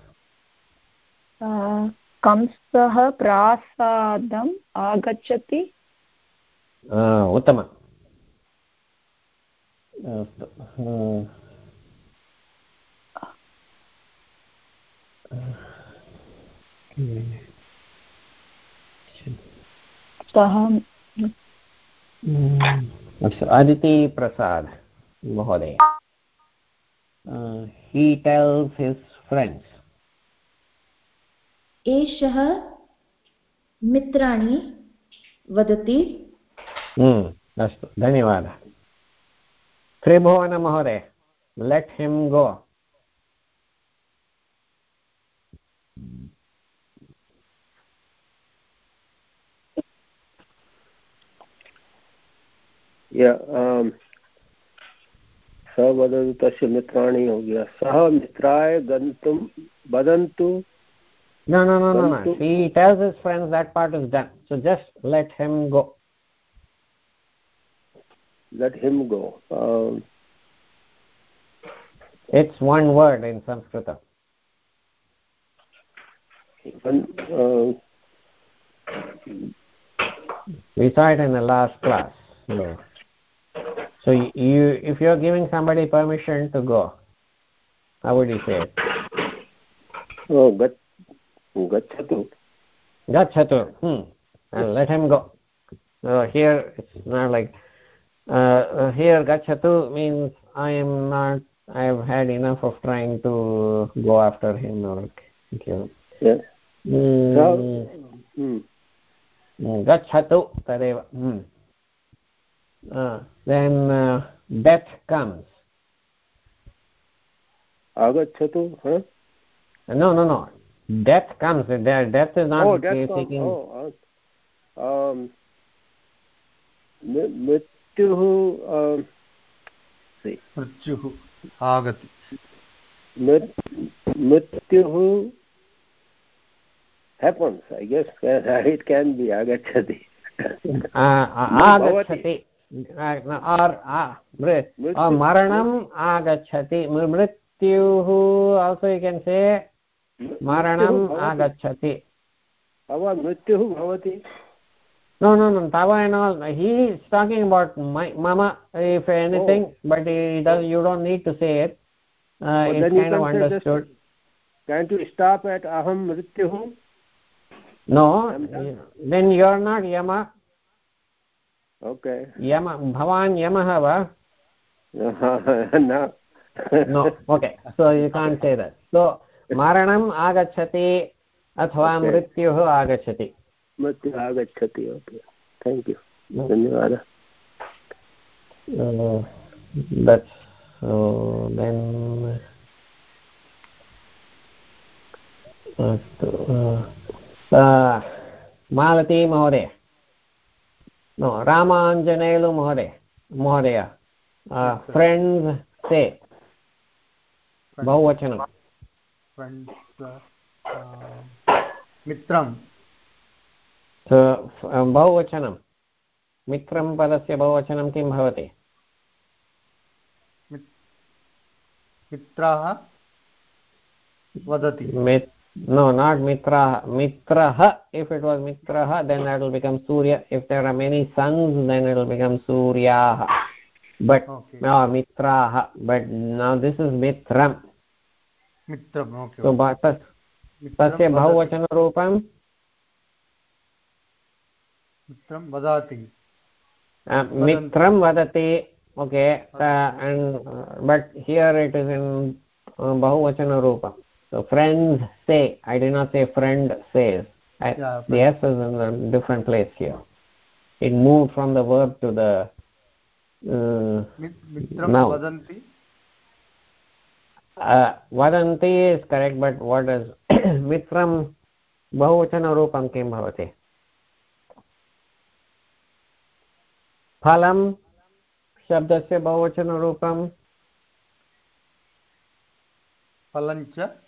Speaker 4: Uh, कंसः प्रासादम् आगच्छति
Speaker 1: उत्तमम् अस्तु अस्तु अदिति प्रसाद् महोदय ही टेल्स् हिस् फ्रेण्ड्स्
Speaker 3: एषः मित्राणि वदति।
Speaker 1: अस्तु धन्यवादः। त्रिभुवनमहोदय लेट् हिम् गो
Speaker 5: या um, स वदतु तस्य मित्राणि हो गया सः मित्राय गन्तुं वदन्तु
Speaker 1: No, no, no, no,
Speaker 5: One,
Speaker 1: no.
Speaker 5: two.
Speaker 1: He tells his friends that part is done. So just let him go.
Speaker 5: let him go um,
Speaker 1: It's one word in Sanskrit. we saw it in the last class. Yeah. so you if you're giving somebody permission to go how would you say it?
Speaker 5: Oh gat gachatu
Speaker 1: gachatu hmm. And let him go. So here it's not like uh, uh here gachatu means i am not i have had enough of trying to go after him or kill
Speaker 5: yeah.
Speaker 1: गच्छतु तदेव then death comes
Speaker 5: आगच्छतु
Speaker 1: no no no death comes there death is not
Speaker 5: oh, death
Speaker 1: taking
Speaker 5: oh, uh, um mrityuh um see
Speaker 2: mrityuh
Speaker 5: agati mrityuh happens i guess it can be agachati
Speaker 1: आगच्छति or मरणम् आगच्छति मृत्युः also you can say मरणम् आगच्छति
Speaker 5: अवा मृत्युः भवति
Speaker 1: no no no tava and all he is talking about my mama if anything
Speaker 5: Oh.
Speaker 1: but he does you don't need to say it uh,
Speaker 5: Oh,
Speaker 1: it's kind of
Speaker 5: say just-
Speaker 1: understood
Speaker 5: Can't you stop at aham mrityuh?
Speaker 1: No then you are not yama
Speaker 5: Okay.
Speaker 1: yama bhavan yamah va
Speaker 5: no.
Speaker 1: no okay so you can't say that so maranam agachati अथवा. मृत्युः आगच्छति
Speaker 5: मृत्युः आगच्छति okay thank you धन्यवादः
Speaker 1: uh, so then अस्तु uh, Malati महोदय no ramanjanelu mohode mohodaya uh, friends say
Speaker 2: bahuvachanam friends mitram
Speaker 1: so bahuvachanam मित्रं पदस्य बहुवचनं किं भवति
Speaker 2: मित्राः वदति
Speaker 1: no, not mitraha. Mitraha, if it was mitraha, then that will become Surya. If there are many sons, then it will become Suryaha. But,
Speaker 2: Okay.
Speaker 1: no, mitraha. But now this is mitram.
Speaker 2: मित्रम् okay
Speaker 1: So,
Speaker 2: मित्रं
Speaker 1: तस्य बहुवचनरूपं
Speaker 2: मित्रं वदाति
Speaker 1: uh, mitram vadati. Okay, uh, and uh, but here it is in uh, bahuvachana So friends say. I did not say friend says. I,
Speaker 2: Yeah,
Speaker 1: the S is in a different place here. It moved from the verb to the uh,
Speaker 2: मित्- मित्रं
Speaker 1: Now.
Speaker 2: वदन्ति
Speaker 1: uh, vadanti is correct, but what is mitram बहुवचनरूपं किं भवति फलं शब्दस्य बहुवचनरूपं
Speaker 2: फलञ्च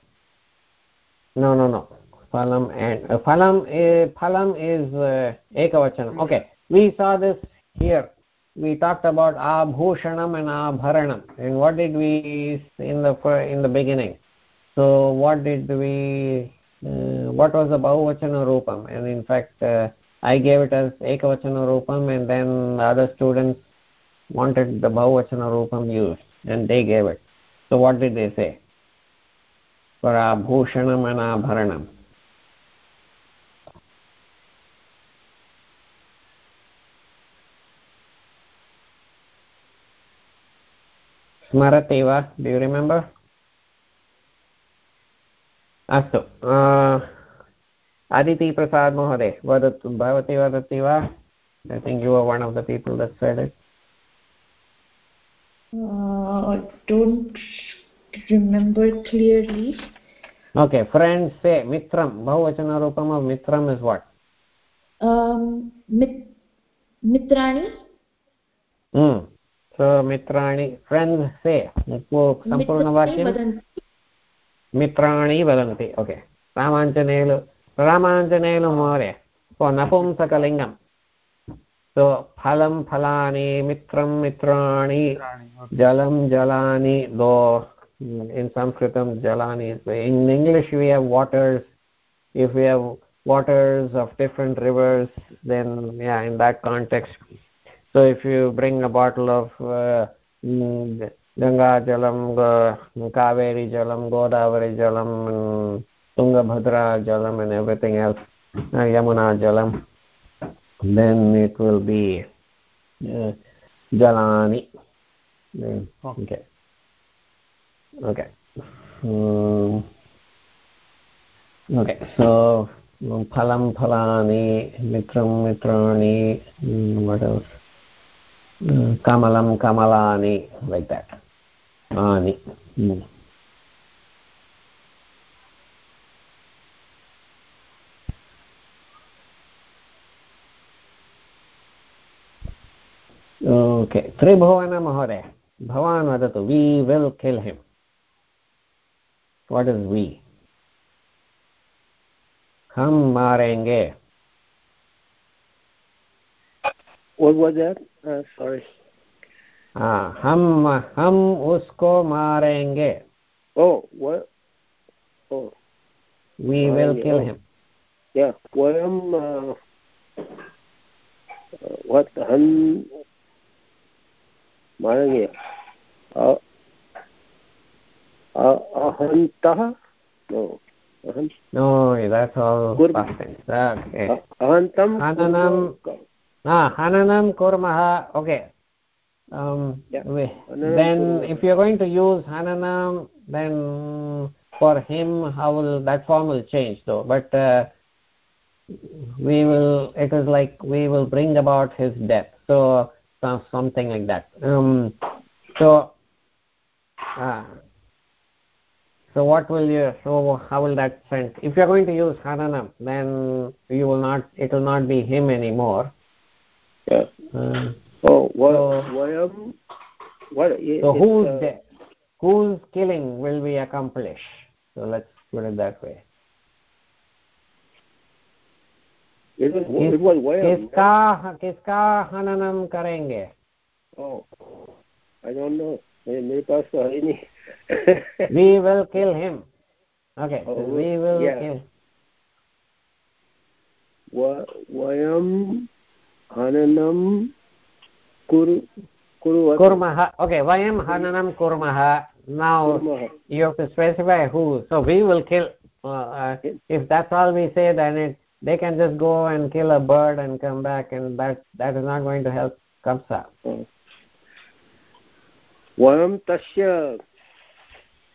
Speaker 1: no no no. Phalam and uh, phalam is phalam is uh, ekavachanam. Okay we saw this here. We talked about abhushanam and abharanam. And what did we in the in the beginning? So what did we uh, what was the bahuvachana rupam? And in fact uh, i gave it as ekavachana rupam and then the other students wanted the bahuvachana rupam used and they gave it. So what did they say abharanam स्मरति वा? Do you remember अस्तु अदितिप्रसाद् महोदय, वदतु, भवती वदति वा? I think you are one of the people
Speaker 3: that said remembered clearly
Speaker 1: okay friends say mitram bahuvachana roopam of mitram is what
Speaker 3: um mit mitrani
Speaker 1: hmm so mitrani friends say
Speaker 3: sampurnavakyam
Speaker 1: mitrani vadanti okay ramanjanelu ramanjanelu more for napumsakalingam so फलं फलानि मित्रं मित्राणि जलं जलानि दो in sanskritam jalani in english we have waters if we have waters of different rivers then yeah in that context so if you bring a bottle of uh, mm, ganga jalam uh, kaveri jalam godavari jalam and tungabhadra jalam and everything else uh, yamuna jalam then it will be uh, jalani Mm, okay okay um, okay so um, phalam phalani mitram mitrani mm, what else uh, kamalam kamalani like that ani mm. Okay Tribhuvan महोदय भवान् वदतु we will kill him what is we हम मारेंगे
Speaker 5: What was that? Uh, sorry.
Speaker 1: हाँ हम हम उसको मारेंगे
Speaker 5: Oh, what? Oh,
Speaker 1: we will
Speaker 5: Marenge,
Speaker 1: kill
Speaker 5: oh.
Speaker 1: him
Speaker 5: yeah. Vayam uh, what han मानेंगे ahantah no
Speaker 1: no that's all past tense okay.
Speaker 5: ahantam
Speaker 1: Hananam- ah hananam kurmah okay. Um
Speaker 5: Yeah.
Speaker 1: then if you're going to use hananam then for him how will that form will change though. But uh, we will it is like we will bring about his death. So some, something like that. Um so uh, so what will you? So how will that sense? If you are going to use Hananam, then you will not. It will not be him anymore.
Speaker 5: Yes.
Speaker 1: Uh,
Speaker 5: oh, what?
Speaker 1: So,
Speaker 5: what, um,
Speaker 1: what
Speaker 5: so
Speaker 1: who's
Speaker 5: uh.
Speaker 1: Whose killing will we accomplish? So let's put it that way.
Speaker 5: It it was Wham.
Speaker 1: Um, kiska, kiska Hananam karenge?
Speaker 5: Oh, I don't know. मेरे पास तो है नहीं
Speaker 1: we will kill him okay
Speaker 5: Oh,
Speaker 1: we will
Speaker 5: yeah.
Speaker 1: kill
Speaker 5: व- वयं हननं कुरु कुर्वत्
Speaker 1: kurmah okay vayam hananam kurmah now
Speaker 5: कुर्मः
Speaker 1: you have to specify who so we will kill uh, uh, if that's all we say then it they can just go and kill a bird and come back and that that is not going to help kamsa
Speaker 5: वयं तस्य
Speaker 1: hmm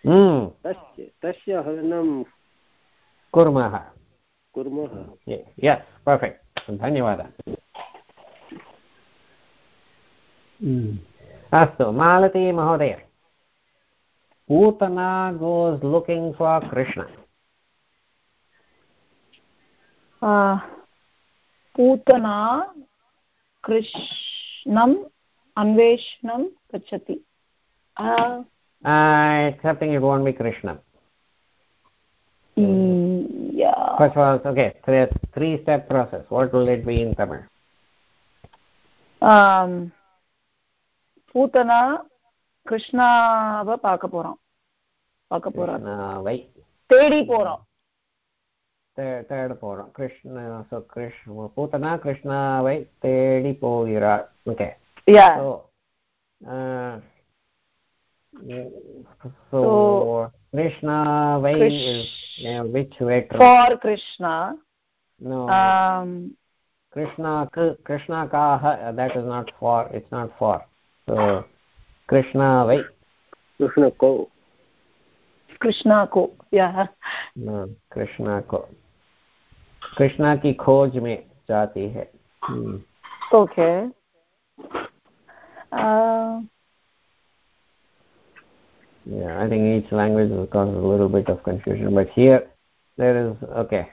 Speaker 5: तस्य तस्य हननं।
Speaker 1: kurmah
Speaker 5: कुर्मः।
Speaker 1: Ye- yes perfect. धन्यवादः। अस्तु मालती महोदय Putana goes looking for
Speaker 4: Krishna. Putana कृष्णम् अन्वेषणं गच्छति। uh,
Speaker 1: accepting it won't be krishna
Speaker 4: yeah
Speaker 1: first of all okay three, three step process what will it be in tamil
Speaker 4: um, Putana கிருஷ்ணாவை பார்க்க போறோம் பார்க்க போறோம்
Speaker 1: krishna vai
Speaker 4: தேடி போறோம்
Speaker 1: third third போறோம் krishna so krishna பூத்தனா கிருஷ்ணாவை தேடி போகிறார் okay
Speaker 4: yeah
Speaker 1: so uh, krishna vai
Speaker 4: Krish-
Speaker 1: is uh, which letter
Speaker 4: for krishna
Speaker 1: no
Speaker 4: um,
Speaker 1: krishna krishna kaha uh, that is not for it's not for so krishna vai
Speaker 5: Krishna को
Speaker 4: krishna ko yeah
Speaker 1: no krishna ko krishna की खोज में जाती है hmm.
Speaker 4: okay uh,
Speaker 1: yeah i think each language will cause a little bit of confusion but here there is okay.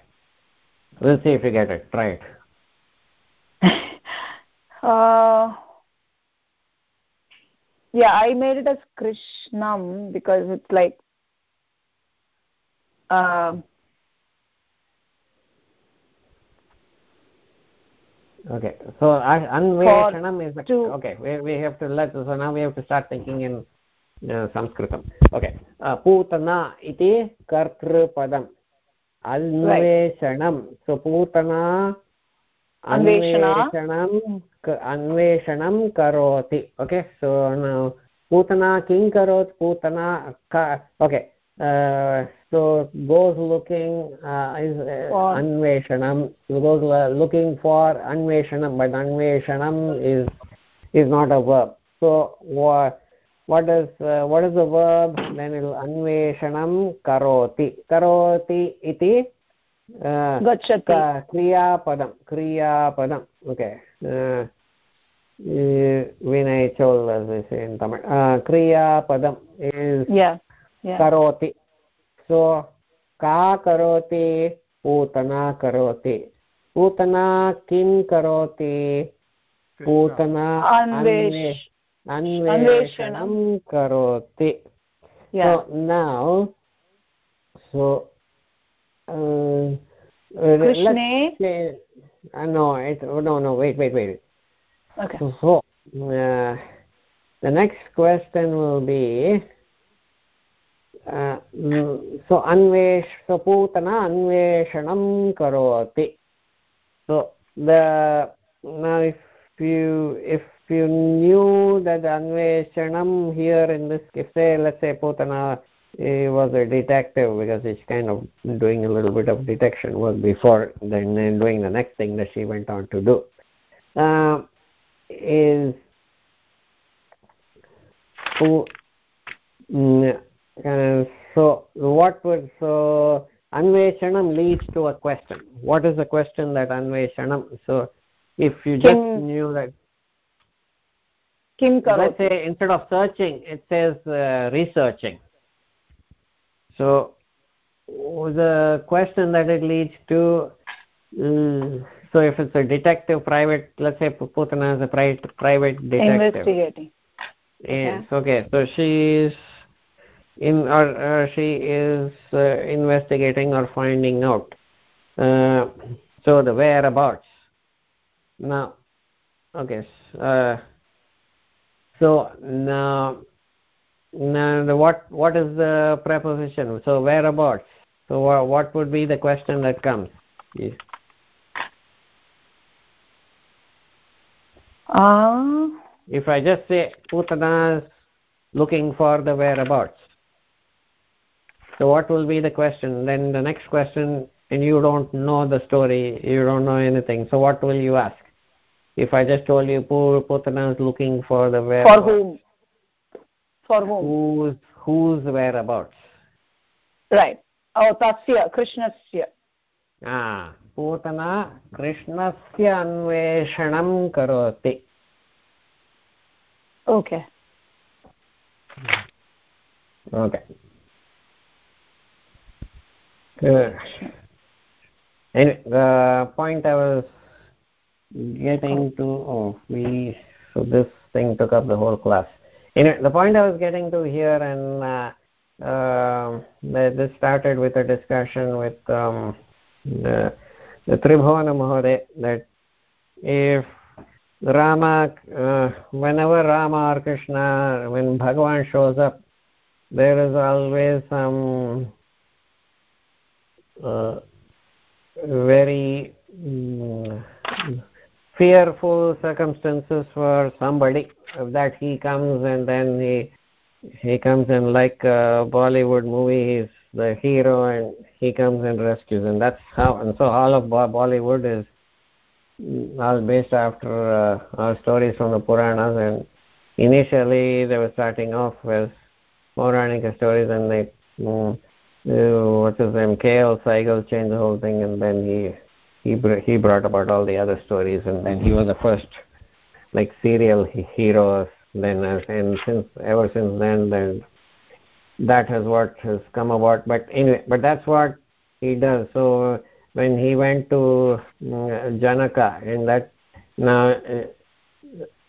Speaker 1: We'll see if you get it try it
Speaker 4: uh, yeah i made it as krishnam because it's like uh,
Speaker 1: okay so uh, anveshanam is
Speaker 4: to-
Speaker 1: okay we, we have to let so now we have to start thinking in संस्कृतम् okay Putana इति कर्तृपदम् अन्वेषणं सुपूतना अन्वेषणम्
Speaker 4: अन्वेषणं
Speaker 1: करोति okay so Putana किं करोति पूतना क ओके सो गोस् लुकिङ्ग् अन्वेषणं गोस् लुकिङ्ग् फार् अन्वेषणं बट् अन्वेषणम् is is not a verb so what is uh, what is the verb then it will anveshanam karoti karoti iti uh,
Speaker 4: gachati
Speaker 1: ka- kriyapadam kriyapadam okay uh, uh, vinay chol as they say in tamil uh, kriyapadam is
Speaker 4: yeah yeah
Speaker 1: karoti so ka karoti putana karoti putana kim karoti putana
Speaker 4: Anvesh-
Speaker 1: अन्वेषणं करोति
Speaker 4: yeah
Speaker 1: so now so uh, uh,
Speaker 4: Krishne?
Speaker 1: let's say, uh, no it, no no wait wait wait
Speaker 4: okay
Speaker 1: so, so uh, the next question will be uh, mm, so anvesh so putana anveshanam karoti so the now if you if you knew that anveshanam here in this if say let's say putana he was a detective because he's kind of doing a little bit of detection work before then, then doing the next thing that she went on to do. Uh, is who mm, uh, so what would so anveshanam leads to a question. What is the question that anveshanam so if you just Kim, knew that Say instead of searching it says uh, researching. So the question that it leads to uh, so if it's a detective private let's say putana is a private private detective.
Speaker 4: Investigating.
Speaker 1: Yes okay so she is in or uh, she is uh, investigating or finding out uh, so the whereabouts. Now okay uh, so now now the what what is the preposition? So whereabouts? So what, what would be the question that comes? Yes.
Speaker 4: uh,
Speaker 1: if i just say putana is looking for the whereabouts. So what will be the question? Then the next question and you don't know the story you don't know anything. So what will you ask if i just told you poor putana is looking for the whereabouts
Speaker 4: for whom for whom
Speaker 1: whose whose whereabouts
Speaker 4: right oh tasya krishnasya
Speaker 1: ah Putana कृष्णस्य अन्वेषणं करोति
Speaker 4: okay
Speaker 1: okay Good. Anyway, the point I was getting to, oh, we, so this thing took up the whole class. Anyway, the point I was getting to here, and uh, uh, this started with a discussion with um, the, the Tribhuvana Mahode that if Rama, uh, whenever Rama or Krishna, when Bhagavan shows up, there is always some uh, very um, fearful circumstances for somebody that he comes and then he he comes and like a bollywood movie he's the hero and he comes and rescues and that's how and so all of bollywood is all based after uh, our stories from the puranas and initially they were starting off with Puranic stories and they um, what's his name, K.L. Saigal changed the whole thing, and then he he he brought about all the other stories, and then he was the first like serial hero. Then and since ever since then, then that has what has come about. But anyway, but that's what he does. So when he went to mm, Janaka, and that now. Uh,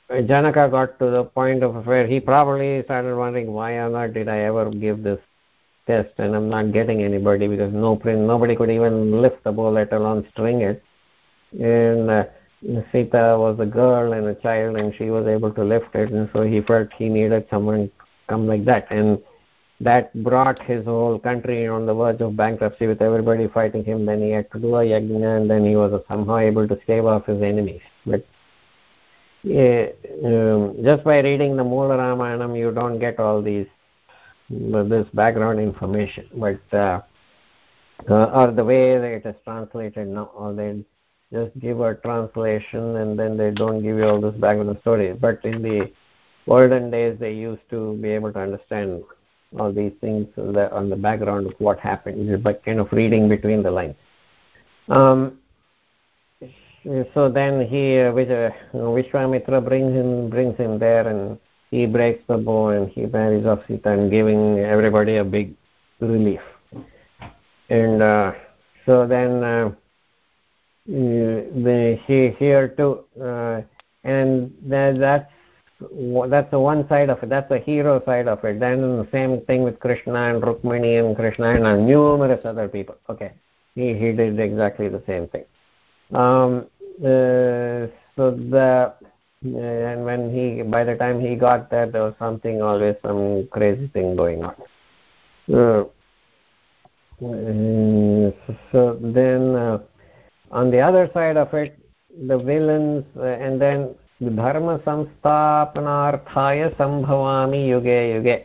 Speaker 1: Janaka got to the point of where he probably started wondering why on earth did I ever give this test and I'm not getting anybody because no print, nobody could even lift the bow, let alone string it. And uh, Sita was a girl and a child and she was able to lift it and so he felt he needed someone come like that. And that brought his whole country on the verge of bankruptcy with everybody fighting him. Then he had to do a yajna and then he was somehow able to stave off his enemies. But yeah, um, just by reading the Moola Ramayanam you don't get all these this background information but uh, uh, or the way that it is translated now or they just give a translation and then they don't give you all this background story. But in the olden days they used to be able to understand all these things on the, on the background of what happened by kind of reading between the lines. Um, so then he uh, Vishwamitra brings him brings him there and he breaks the bow and he marries off Sita and giving everybody a big relief. And uh, so then uh, the, he here too, uh, and that, that's that's the one side of it. That's the hero side of it. Then the same thing with Krishna and Rukmini and Krishna and numerous other people. Okay, he he did exactly the same thing. Um, uh, so the and when he by the time he got there there was something always some crazy thing going on. Uh, so then uh, on the other side of it the villains uh, and then dharma samsthapanarthaya sambhavami yuge yuge.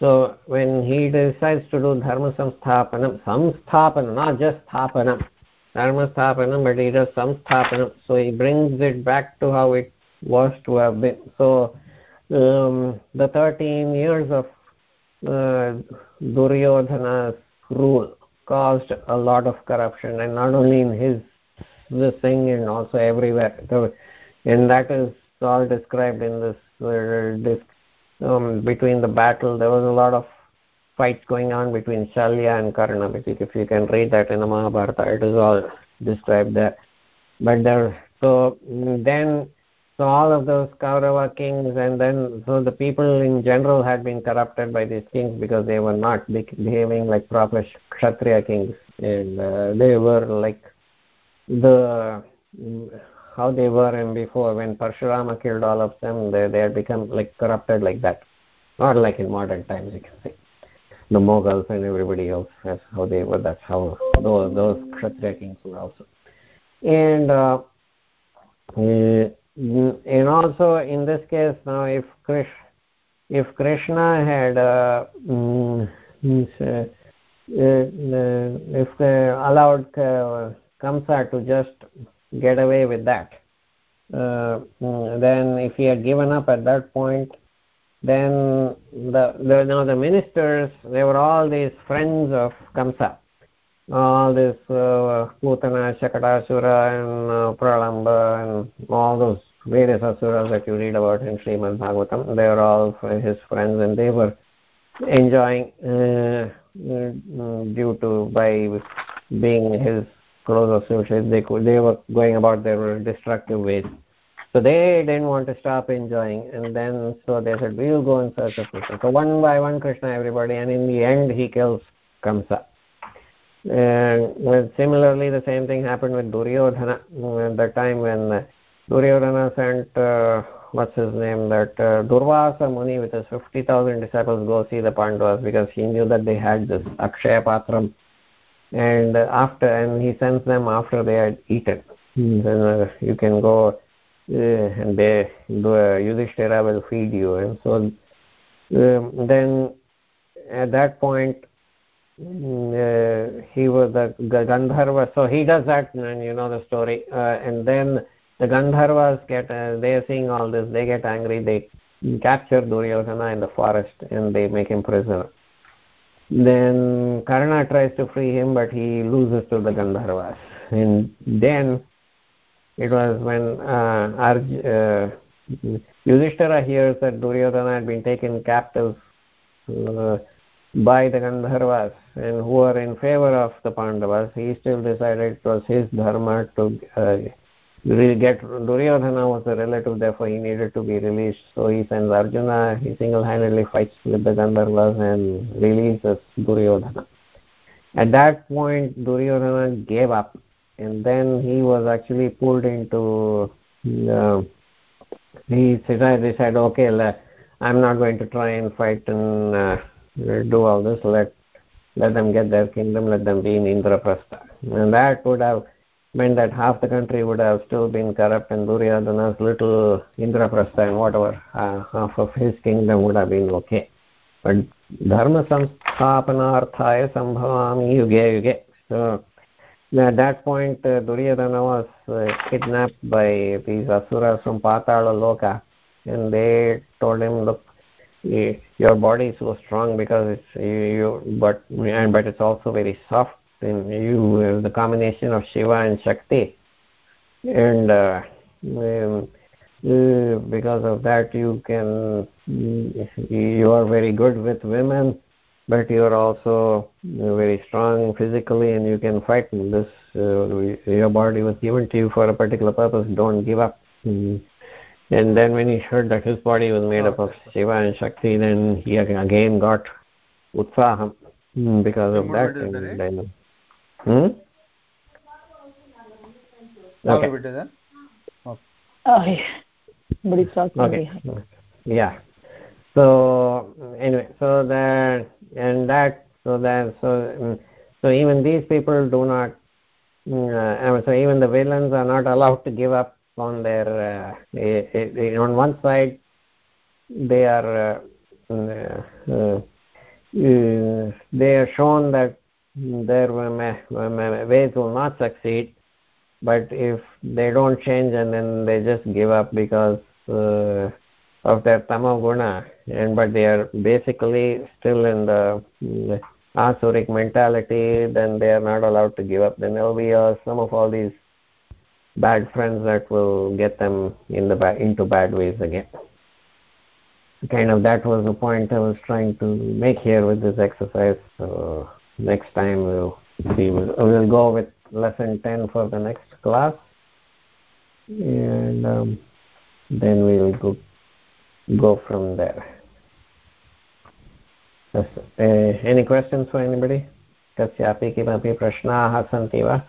Speaker 1: So when he decides to do dharma samsthapanam samsthapanam not just sthapanam dharma sthapanam but he does samsthapanam. So he brings it back to how it was to have been. So um, the 13 years of uh, duryodhana's rule caused a lot of corruption and not only in his this thing and also everywhere. So, and that is all described in this uh, this um, between the battle. There was a lot of fights going on between shalya and karna if you can read that in the mahabharata it is all described there. But there so then so all of those kaurava kings and then so the people in general had been corrupted by these kings because they were not behaving like proper kshatriya kings. And uh, they were like the how they were in before when Parshurama killed all of them they, they had become like corrupted like that. Not like in modern times you can say. The Mughals and everybody else that's how they were that's how those, those Kshatriya kings were also. And uh, uh and also in this case now if Krish, if Krishna had uh, mm, uh, uh, if uh, allowed uh, Kamsa to just get away with that, uh, mm, then if he had given up at that point, then the, the now the ministers they were all these friends of Kamsa all this uh, Putana, Shakatasura and uh, Pralamba and all those various asuras that you read about in Srimad Bhagavatam, they were all his friends and they were enjoying uh, uh, due to by being his close associates, they, could, they were going about their destructive ways. So they didn't want to stop enjoying, and then so they said, "We'll go in search of Krishna." So one by one, Krishna, everybody, and in the end, he kills Kamsa. And well, similarly, the same thing happened with Duryodhana at the time when uh, Duryodhana sent, uh, what's his name, that uh, Durvasa Muni with his 50,000 disciples go see the Pandavas because he knew that they had this Akshaya Patram. And after, and he sends them after they had eaten. Mm. Then uh, you can go uh, and they, the Yudhishthira will feed you. And so um, then at that point, uh, he was the Gandharva. So he does that, and you know the story. Uh, and then the Gandharvas get, uh, they are seeing all this, they get angry, they capture Duryodhana in the forest and they make him prisoner. Then Karna tries to free him, but he loses to the Gandharvas. And then it was when uh, Arj, uh, Yudhishthira hears that Duryodhana had been taken captive uh, by the Gandharvas and who are in favor of the Pandavas, he still decided it was his dharma to uh, get Duryodhana was a relative, therefore he needed to be released. So he sends Arjuna, he single-handedly fights with the Gandharvas and releases Duryodhana. At that point, Duryodhana gave up and then he was actually pulled into, uh, he decided, okay, I'm not going to try and fight and uh, do all this, let, let them get their kingdom, let them be in Indraprastha. And that would have meant that half the country would have still been corrupt and Duryodhana's little Indraprastha and whatever, uh, half of his kingdom would have been okay. But dharma samsthapanarthaya sambhavami yuge yuge. So at that point uh, Duryodhana was uh, kidnapped by these asuras from Patala Loka and they told him, look, your body is so strong because it's you, you but and but it's also very soft in you the combination of Shiva and Shakti. And uh, um, uh, because of that you can you are very good with women but you are also very strong physically and you can fight. This uh, your body was given to you for a particular purpose. Don't give up. Mm. And then when he heard that his body was made up of shiva and shakti then he again got utsaham mm, because of that and then Hmm? Okay. Okay.
Speaker 4: Oh, yeah. But it's also
Speaker 1: okay. Behind. Yeah. So anyway, so that and that so that so so even these people do not. Uh, so even the villains are not allowed to give up on their uh, on one side they are uh, uh, uh, they are shown that their ways will not succeed but if they don't change and then they just give up because uh, of their tamoguna and but they are basically still in the asuric mentality then they are not allowed to give up. Then there will be uh, some of all these bad friends that will get them in the ba- into bad ways again kind of that was the point i was trying to make here with this exercise so next time we'll see we'll, we'll go with lesson 10 for the next class and um, then we'll go go from there uh, any questions for anybody कस्यापि किमपि प्रश्नाः सन्ति वा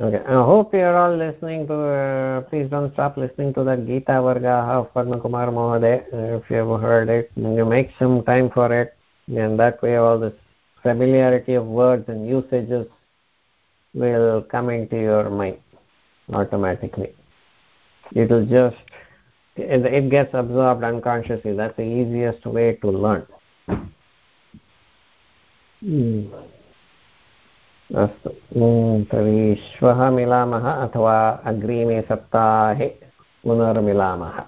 Speaker 1: Okay. I hope you are all listening to, uh, please don't stop listening to the Gita Varga of Padma Kumar Mahodaya. Uh, if you have heard it, you make some time for it. And that way all this familiarity of words and usages will come into your mind automatically. It will just, it, it gets absorbed unconsciously. That's the easiest way to learn. Mm. अस्तु। तर्हि श्वः मिलामः अथवा अग्रिमे सप्ताहे पुनर्मिलामः।